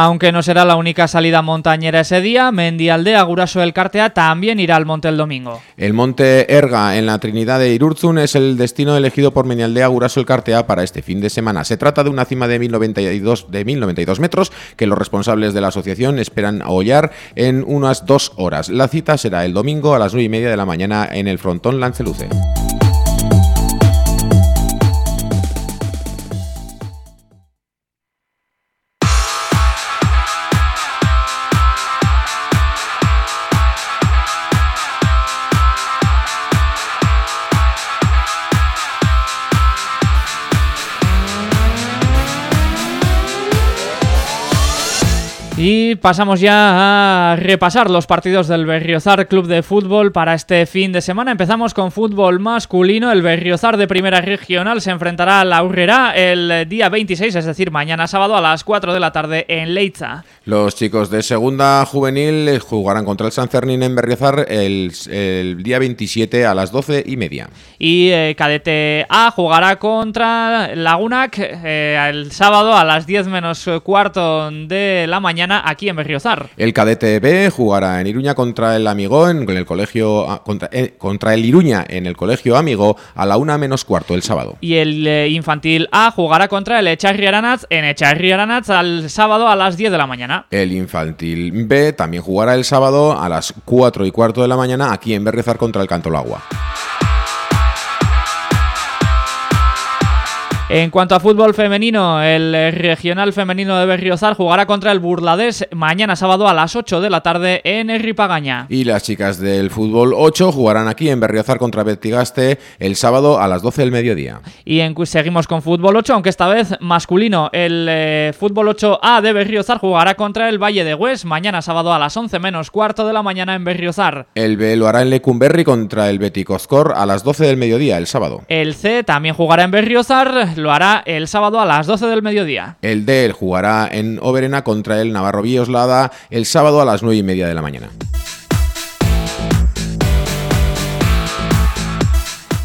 Aunque no será la única salida montañera ese día, Mendialdea Guraso El Cartea también irá al monte el domingo. El monte Erga en la Trinidad de Irurzun es el destino elegido por Mendialdea Guraso El Cartea para este fin de semana. Se trata de una cima de 1092, de 1092 metros que los responsables de la asociación esperan hollar en unas dos horas. La cita será el domingo a las 9 y media de la mañana en el frontón Lanceluce. Y pasamos ya a repasar los partidos del Berriozar Club de Fútbol para este fin de semana. Empezamos con fútbol masculino. El Berriozar de Primera Regional se enfrentará a la Urrera el día 26, es decir, mañana sábado a las 4 de la tarde en Leitza. Los chicos de segunda juvenil jugarán contra el San Cernín en Berriozar el, el día 27 a las 12 y media. Y eh, Cadete A jugará contra Lagunac eh, el sábado a las 10 menos cuarto de la mañana aquí en Berriozar. El cadete B jugará en Iruña contra el Amigo en el colegio ah, contra, eh, contra el Iruña en el colegio Amigo a la una menos cuarto el sábado. Y el eh, infantil A jugará contra el Echarri Aranaz en Echarri Aranaz al sábado a las 10 de la mañana. El infantil B también jugará el sábado a las 4 y cuarto de la mañana aquí en Berriozar contra el Cantolagua. En cuanto a fútbol femenino, el regional femenino de Berriozar jugará contra el Burladés mañana sábado a las 8 de la tarde en Ripagaña. Y las chicas del fútbol 8 jugarán aquí en Berriozar contra Betigaste el sábado a las 12 del mediodía. Y en, seguimos con fútbol 8, aunque esta vez masculino. El eh, fútbol 8A de Berriozar jugará contra el Valle de Hues mañana sábado a las 11 menos cuarto de la mañana en Berriozar. El B lo hará en Lecumberri contra el Beticozcor a las 12 del mediodía el sábado. El C también jugará en Berriozar lo hará el sábado a las 12 del mediodía. El D jugará en Oberena contra el Navarro Bioslada el sábado a las 9 y media de la mañana.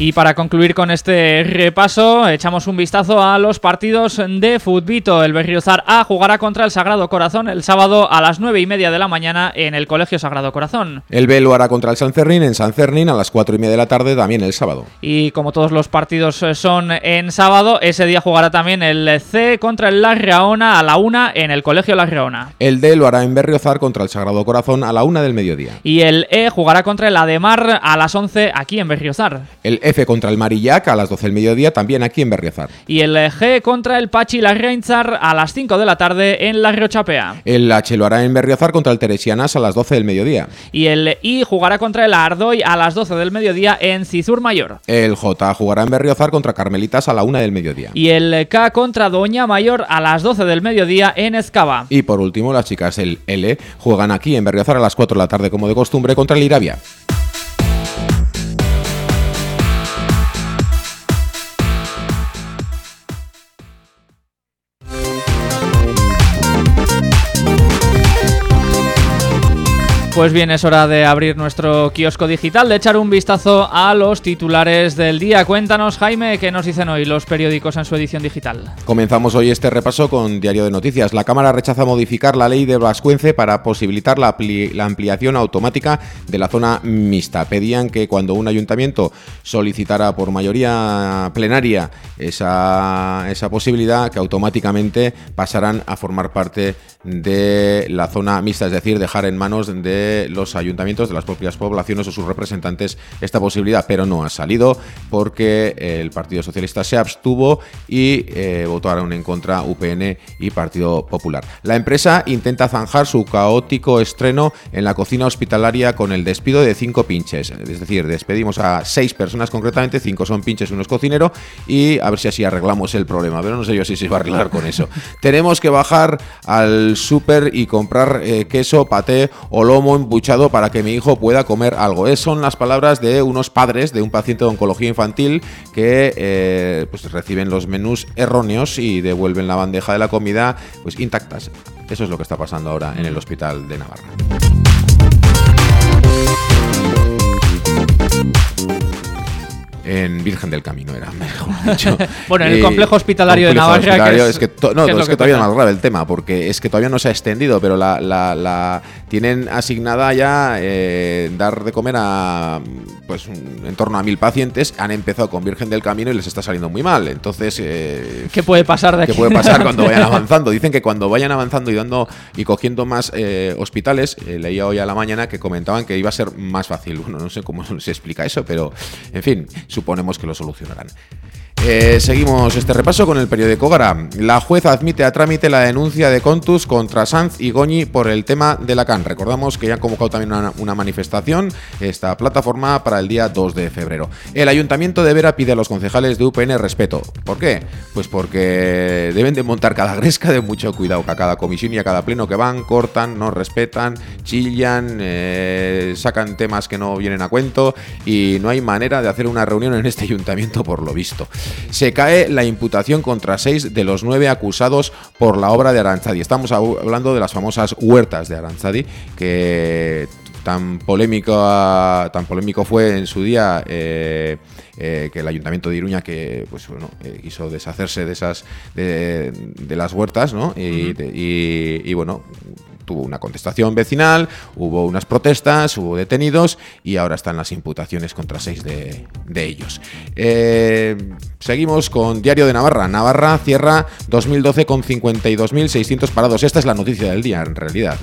Y para concluir con este repaso, echamos un vistazo a los partidos de Futbito. El Berriozar A jugará contra el Sagrado Corazón el sábado a las 9 y media de la mañana en el Colegio Sagrado Corazón. El B lo hará contra el San Cernín en San Cernín a las 4 y media de la tarde también el sábado. Y como todos los partidos son en sábado, ese día jugará también el C contra el Larraona a la 1 en el Colegio Larraona. El D lo hará en Berriozar contra el Sagrado Corazón a la 1 del mediodía. Y el E jugará contra el Ademar a las 11 aquí en Berriozar. El F contra el Marillac a las 12 del mediodía, también aquí en Berriozar. Y el G contra el Pachi Larreinzar a las 5 de la tarde en La Riochapea. El H lo hará en Berriozar contra el Teresianas a las 12 del mediodía. Y el I jugará contra el Ardoy a las 12 del mediodía en Cizur Mayor. El J jugará en Berriozar contra Carmelitas a la 1 del mediodía. Y el K contra Doña Mayor a las 12 del mediodía en Escava. Y por último, las chicas, el L, juegan aquí en Berriozar a las 4 de la tarde como de costumbre contra el Irabia. Pues bien, es hora de abrir nuestro kiosco digital, de echar un vistazo a los titulares del día. Cuéntanos, Jaime, qué nos dicen hoy los periódicos en su edición digital. Comenzamos hoy este repaso con Diario de Noticias. La Cámara rechaza modificar la ley de Vascuence para posibilitar la, ampliación automática de la zona mixta. Pedían que cuando un ayuntamiento solicitara por mayoría plenaria esa, esa posibilidad, que automáticamente pasarán a formar parte de la zona mixta, es decir, dejar en manos de los ayuntamientos, de las propias poblaciones o sus representantes esta posibilidad, pero no ha salido porque el Partido Socialista se abstuvo y eh, votaron en contra UPN y Partido Popular. La empresa intenta zanjar su caótico estreno en la cocina hospitalaria con el despido de cinco pinches, es decir, despedimos a seis personas concretamente, cinco son pinches, uno es cocinero y a ver si así arreglamos el problema, pero no sé yo si se va a arreglar con eso. (laughs) Tenemos que bajar al súper y comprar eh, queso, paté o lomo embuchado para que mi hijo pueda comer algo. Es, son las palabras de unos padres de un paciente de oncología infantil que eh, pues reciben los menús erróneos y devuelven la bandeja de la comida pues intactas. Eso es lo que está pasando ahora en el hospital de Navarra. En Virgen del Camino era, mejor dicho. (laughs) bueno, en el Y- complejo hospitalario de complejo Navarra, que hospitalario, es- es que no, que es es que que todavía es más grave el tema, porque es que todavía no se ha extendido, pero la, la- la- tienen asignada ya eh, dar de comer a pues un- en torno a mil pacientes. Han empezado con Virgen del Camino y les está saliendo muy mal. Entonces, eh, ¿Qué puede pasar de ¿Qué aquí? puede pasar (laughs) cuando vayan avanzando? Dicen que cuando vayan avanzando y dando y cogiendo más eh, hospitales, eh, leía hoy a la mañana que comentaban que iba a ser más fácil. Bueno, no sé cómo (laughs) se explica eso, pero en fin, suponemos que lo solucionarán. Eh, seguimos este repaso con el periódico Gara. La jueza admite a trámite la denuncia de Contus contra Sanz y Goñi por el tema de la CAN. Recordamos que ya han convocado también una, una manifestación, esta plataforma, para el día 2 de febrero. El Ayuntamiento de Vera pide a los concejales de UPN respeto. ¿Por qué? Pues porque deben de montar cada gresca de mucho cuidado, que a cada comisión y a cada pleno que van, cortan, no respetan, chillan, eh, sacan temas que no vienen a cuento y no hay manera de hacer una reunión en este ayuntamiento por lo visto. Se cae la imputación contra seis de los nueve acusados por la obra de Aranzadi. Estamos hab- hablando de las famosas huertas de Aranzadi, que tan polémico, tan polémico fue en su día eh, eh, que el ayuntamiento de Iruña que pues bueno eh, quiso deshacerse de esas de, de las huertas, ¿no? Y, de- y- y, bueno tuvo una contestación vecinal, hubo unas protestas, hubo detenidos y ahora están las imputaciones contra seis de, ellos. Eh, seguimos con Diario de Navarra. Navarra cierra 2012 con 52.600 parados. Esta es la noticia del día, en realidad.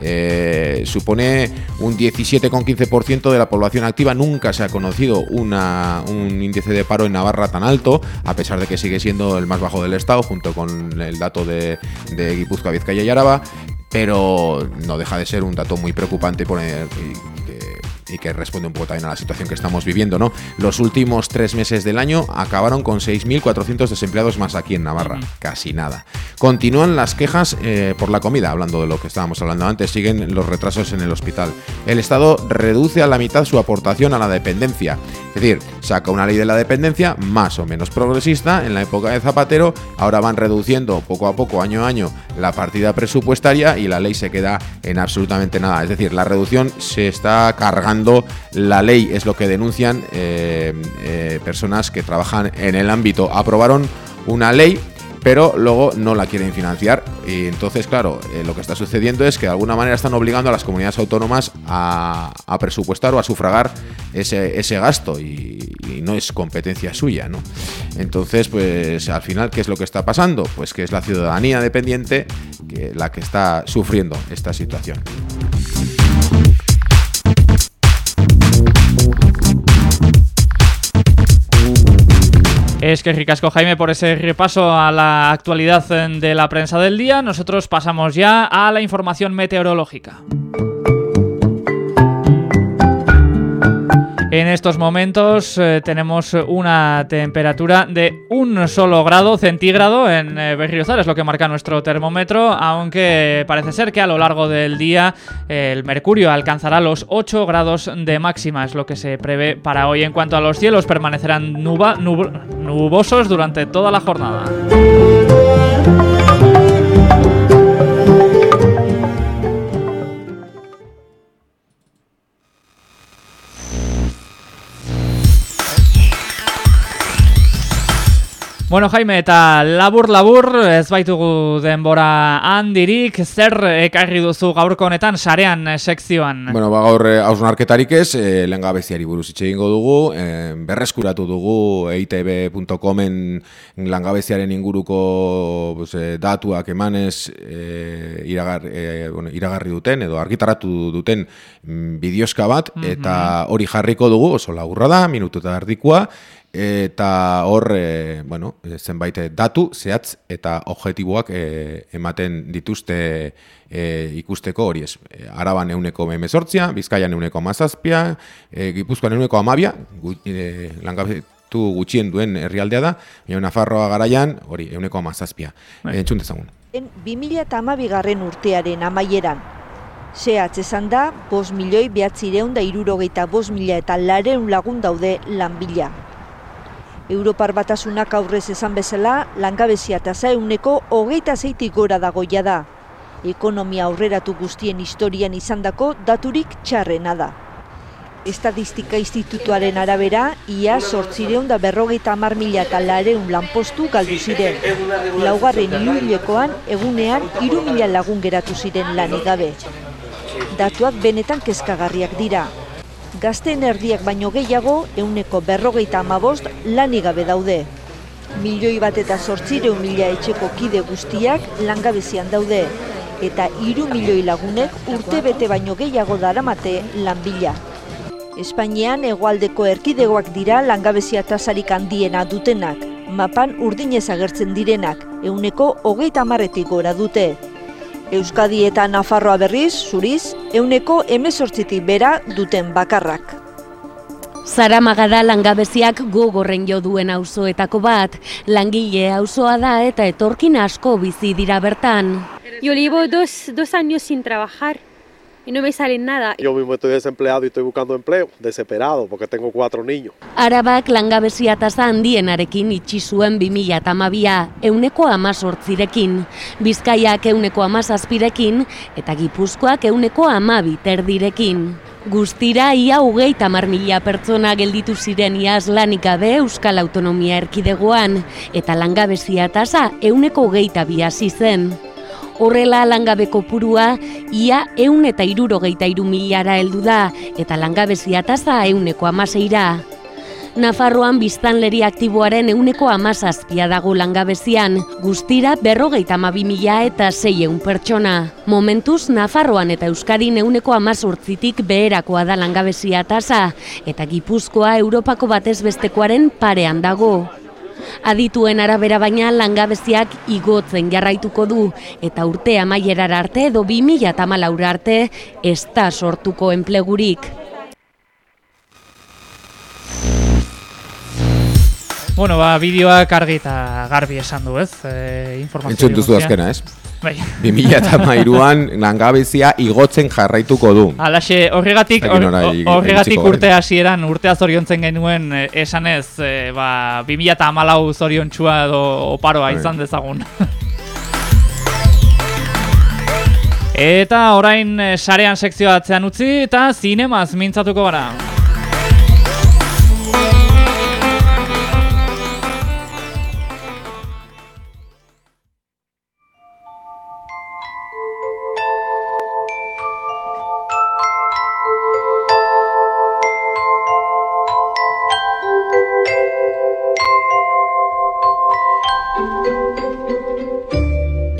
Eh, supone un 17,15% de la población activa. Nunca se ha conocido un índice de paro en Navarra tan alto, a pesar de que sigue siendo el más bajo del Estado, junto con el dato de, de Guipúzcoa, Vizcaya y Araba pero no deja de ser un dato muy preocupante poner, y, que, y que responde un poco también a la situación que estamos viviendo, ¿no? Los últimos tres meses del año acabaron con 6.400 desempleados más aquí en Navarra, casi nada. Continúan las quejas eh, por la comida, hablando de lo que estábamos hablando antes, siguen los retrasos en el hospital. El Estado reduce a la mitad su aportación a la dependencia, es decir, saca una ley de la dependencia más o menos progresista en la época de Zapatero, ahora van reduciendo poco a poco, año a año, la partida presupuestaria y la ley se queda en absolutamente nada. Es decir, la reducción se está cargando la ley, es lo que denuncian eh, eh, personas que trabajan en el ámbito. Aprobaron una ley pero luego no la quieren financiar. Y entonces, claro, eh, lo que está sucediendo es que de alguna manera están obligando a las comunidades autónomas a, presupuestar o a sufragar ese, gasto y, no es competencia suya, ¿no? Entonces, pues al final, ¿qué es lo que está pasando? Pues que es la ciudadanía dependiente la que está sufriendo esta situación. Es que ricasco Jaime por ese repaso a la actualidad eh, de la prensa del día. Nosotros pasamos ya a la información meteorológica. En estos momentos eh, tenemos una temperatura de un solo grado centígrado en eh, Berriozar, es lo que marca nuestro termómetro, aunque parece ser que a lo largo del día eh, el mercurio alcanzará los 8 grados de máxima, es lo que se prevé para hoy. En cuanto a los cielos, permanecerán nubosos durante toda la jornada. Bueno, Jaime, eta labur-labur ez baitugu denbora handirik, zer ekarri duzu gaurko honetan sarean eh, sekzioan? Bueno, ba, gaur eh, hausnarketarik ez, eh, langabeziari buruz hitz egingo dugu, eh, berreskuratu dugu eitb.comen langabeziaren inguruko pues, datuak emanez eh, iragar, eh, bueno, iragarri duten edo argitaratu duten mm, bideoska bat, eta hori jarriko dugu, oso laburra da, minutu eta erdikoa, eta hor, e, bueno, eh, zenbait eh, datu, zehatz eta objektiboak e, ematen dituzte e, ikusteko hori ez. Araban euneko memezortzia, Bizkaian euneko amazazpia, e, Gipuzkoan euneko amabia, gu, e, langabetu gutxien duen herrialdea da, baina Nafarroa garaian, hori, euneko amazazpia. E, entzun dezagun. Den 2008 urtearen amaieran. Zehatz esan da, bos milioi behatzireun da irurogeita bos mila eta lareun lagun daude lanbila. Europar batasunak aurrez esan bezala, langabezia tasa euneko hogeita zeitik gora dagoia da. Ekonomia aurreratu guztien historian izandako daturik txarrena da. Estadistika Institutuaren arabera, ia sortzireun da berrogeita amar mila eta lareun lanpostu galdu ziren. Laugarren iruilekoan, egunean, iru mila lagun geratu ziren lanik gabe. Datuak benetan kezkagarriak dira. Gazteen erdiak baino gehiago, euneko berrogeita amabost lanik gabe daude. Milioi bat eta sortzireun mila etxeko kide guztiak langabezian daude. Eta iru milioi lagunek urte bete baino gehiago daramate lanbila. Espainian hegoaldeko erkidegoak dira langabezia tasarik handiena dutenak. Mapan urdinez agertzen direnak, euneko hogeita marretik gora dute. Euskadi eta Nafarroa berriz, zuriz, euneko emezortzitik bera duten bakarrak. Zaramaga da langabeziak gogorren jo duen auzoetako bat, langile auzoa da eta etorkin asko bizi dira bertan. Yo llevo dos, dos años sin trabajar y no me sale nada. Yo mismo estoy desempleado y estoy buscando empleo, desesperado, porque tengo cuatro niños. Arabak langabezia tasa handienarekin itxi zuen 2012a, euneko amazortzirekin, Bizkaiak euneko amazazpirekin, eta Gipuzkoak euneko amabi terdirekin. Guztira ia hogeita mar mila pertsona gelditu ziren iaz lanik gabe Euskal Autonomia Erkidegoan, eta langabezia tasa euneko hogeita biazi zen. Horrela langabeko purua ia eun eta irurogeita iru milara heldu da, eta langabezia tasa euneko amaseira. Nafarroan biztanleri aktiboaren euneko amazazpia dago langabezian, guztira berrogeita amabi mila eta zeieun pertsona. Momentuz, Nafarroan eta Euskadin euneko amazortzitik beherakoa da langabezia tasa, eta Gipuzkoa Europako batez bestekoaren parean dago. Adituen arabera baina langabeziak igotzen jarraituko du eta urte amaierar arte edo 2014 arte ez da sortuko enplegurik. Bueno, ba, bideoak argi eta garbi esan du, ez? E, informazio Entzun duzu azkena, ez? Bai. 2013an langabezia igotzen jarraituko du. Alaxe, horregatik, horregatik urte hasieran urtea zoriontzen genuen eh, esanez, eh, ba, 2014 zoriontsua edo oparoa Bai. izan dezagun. (laughs) Eta orain eh, sarean sekzioa atzean utzi eta zinemaz mintzatuko gara.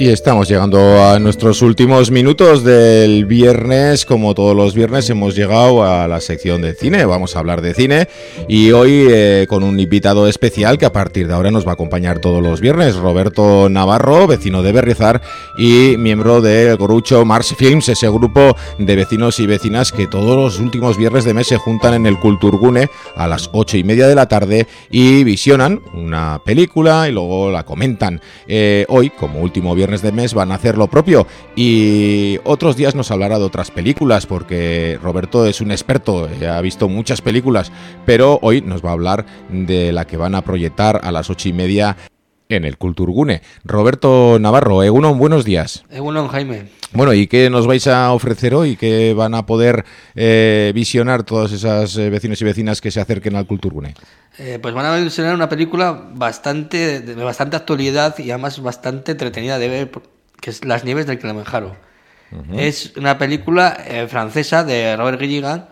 Y estamos llegando a nuestros últimos minutos del viernes. Como todos los viernes hemos llegado a la sección de cine. Vamos a hablar de cine y hoy eh, con un invitado especial que a partir de ahora nos va a acompañar todos los viernes. Roberto Navarro, vecino de Berrizar y miembro del Gorucho Mars Films, ese grupo de vecinos y vecinas que todos los últimos viernes de mes se juntan en el Culturgune a las ocho y media de la tarde y visionan una película y luego la comentan. Eh, hoy, como último viernes de mes, van a hacer lo propio y otros días nos hablará de otras películas porque Roberto es un experto, eh, ha visto muchas películas, pero hoy nos va a hablar de la que van a proyectar a las ocho y media en el Culturgune. Roberto Navarro, Egunon, buenos días. Egunon, Jaime. Bueno, ¿y qué nos vais a ofrecer hoy? ¿Qué van a poder eh, visionar todos esos eh, vecinos y vecinas que se acerquen al Culturgune? Eh, pues van a mencionar una película bastante de bastante actualidad y además bastante entretenida de ver, que es Las nieves del Kilimanjaro. Es una película eh, francesa de Robert Gilligan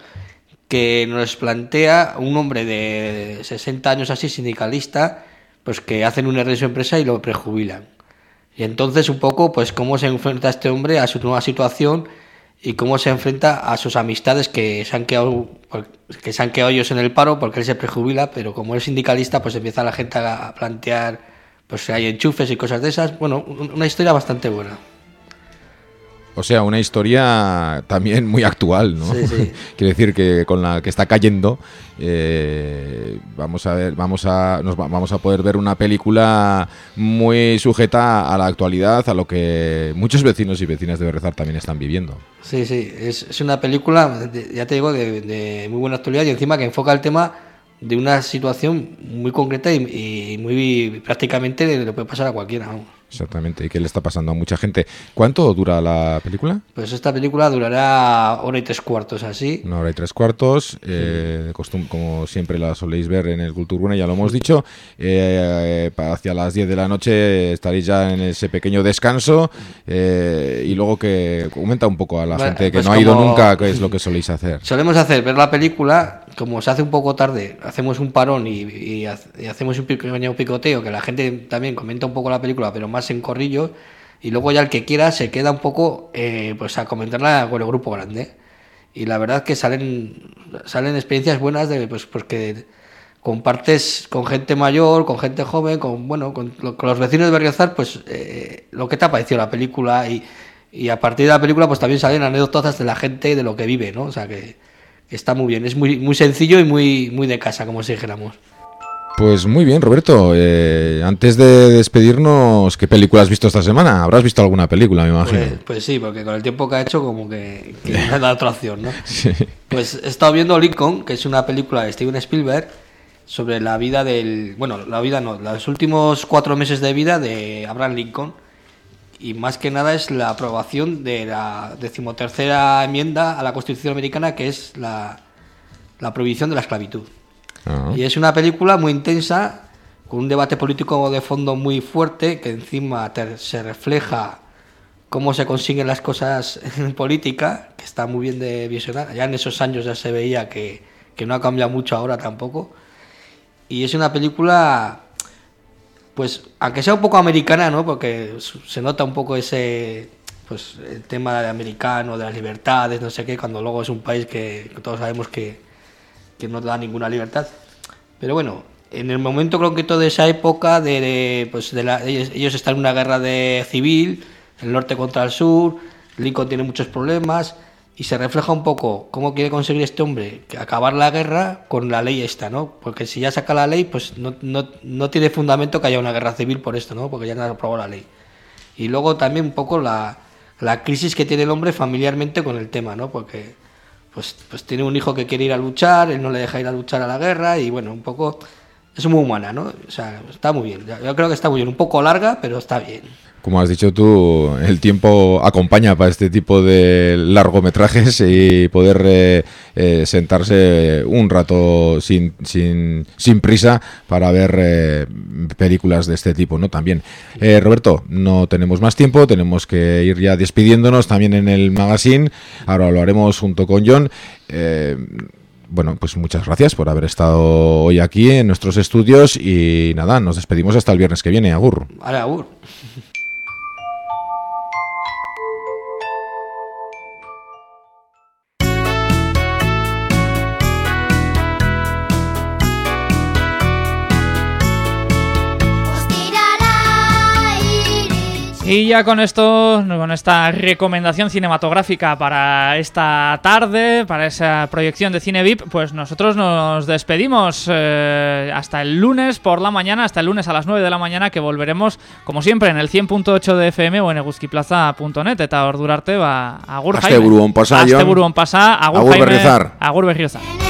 que nos plantea un hombre de 60 años así, sindicalista, pues que hacen un error en su empresa y lo prejubilan. Y entonces un poco, pues cómo se enfrenta este hombre a su nueva situación y cómo se enfrenta a sus amistades que se han quedado, que se han quedado ellos en el paro porque él se prejubila, pero como es sindicalista, pues empieza la gente a plantear, pues hay enchufes y cosas de esas. Bueno, un- una historia bastante buena. O sea, una historia también muy actual, ¿no? Sí, sí. (laughs) Quiere decir que con la que está cayendo, eh, vamos a ver, vamos a, nos va- vamos a poder ver una película muy sujeta a la actualidad, a lo que muchos vecinos y vecinas de Berrezar también están viviendo. Sí, sí, es, es una película, de- ya te digo, de, de muy buena actualidad y encima que enfoca el tema de una situación muy concreta y, y muy prácticamente le puede pasar a cualquiera. vamos. Exactamente, y qué le está pasando a mucha gente. ¿Cuánto dura la película? Pues esta película durará hora y tres cuartos, así. Una hora y tres cuartos, eh, costum- como siempre la soléis ver en el Culturgune, ya lo hemos dicho. Eh, hacia las 10 de la noche estaréis ya en ese pequeño descanso eh, y luego que comenta un poco a la Bueno, gente que pues no ha ido nunca qué es lo que soléis hacer. Solemos hacer ver la película, como se hace un poco tarde, hacemos un parón y, y y hacemos un pequeño picoteo, que la gente también comenta un poco la película, pero más en corrillo, y luego ya el que quiera se queda un poco eh, pues a comentarla con el grupo grande. Y la verdad que salen, salen experiencias buenas de pues porque compartes con gente mayor, con gente joven, con bueno, con, con los vecinos de Berriozar, pues eh, lo que te ha parecido la película y, y a partir de la película pues también salen anécdotas de la gente de lo que vive, ¿no? O sea que, que está muy bien, es muy muy sencillo y muy muy de casa, como si dijéramos. Pues muy bien, Roberto. eh, antes de despedirnos, ¿qué película has visto esta semana? Habrás visto alguna película, me imagino. Pues, pues sí, porque con el tiempo que ha hecho como que, que me da otra opción, ¿no? (laughs) Sí. Pues he estado viendo Lincoln, que es una película de Steven Spielberg sobre la vida del, bueno, la vida no, los últimos cuatro meses de vida de Abraham Lincoln y más que nada es la aprobación de la decimotercera enmienda a la Constitución americana que es la, la prohibición de la esclavitud. Ah. Y es una película muy intensa, con un debate político de fondo muy fuerte, que encima te- se refleja cómo se consiguen las cosas en política, que está muy bien de visionar. Ya en esos años ya se veía que, que no ha cambiado mucho ahora tampoco. Y es una película, pues, aunque sea un poco americana, ¿no? Porque se nota un poco ese, pues, el tema de americano, de las libertades, no sé qué, cuando luego es un país que todos sabemos que, que no da ninguna libertad. Pero bueno, en el momento concreto de esa época, de, de, pues de la- ellos, ellos están en una guerra de civil, el norte contra el sur, Lincoln tiene muchos problemas y se refleja un poco cómo quiere conseguir este hombre que acabar la guerra con la ley esta, ¿no? Porque si ya saca la ley, pues no, no, no tiene fundamento que haya una guerra civil por esto, ¿no? Porque ya no ha aprobado la ley. Y luego también un poco la, la crisis que tiene el hombre familiarmente con el tema, ¿no? Porque pues, pues tiene un hijo que quiere ir a luchar, él no le deja ir a luchar a la guerra y bueno, un poco es muy humana, ¿no? O sea, está muy bien. Yo creo que está muy bien, un poco larga, pero está bien. Como has dicho tú, el tiempo acompaña para este tipo de largometrajes y poder eh, eh, sentarse un rato sin, sin, sin prisa para ver eh, películas de este tipo, ¿no? También. Roberto, no tenemos más tiempo, tenemos que ir ya despidiéndonos también en el magazine. Ahora lo haremos junto con John. Bueno, pues muchas gracias por haber estado hoy aquí en nuestros estudios y nada, nos despedimos hasta el viernes que viene. Agur. Vale, agur. Y ya con esto, con esta recomendación cinematográfica para esta tarde, para esa proyección de Cine VIP, pues nosotros nos despedimos eh, hasta el lunes por la mañana, hasta el lunes a las 9 de la mañana, que volveremos, como siempre, en el 100.8 de FM o en eguzkiplaza.net. Eta ordurarte, ba, agur Aste Jaime. buru on pasa, Aste Jon. buru on pasa, agur, Agur Jaime, Berriozar. Agur Berriozar.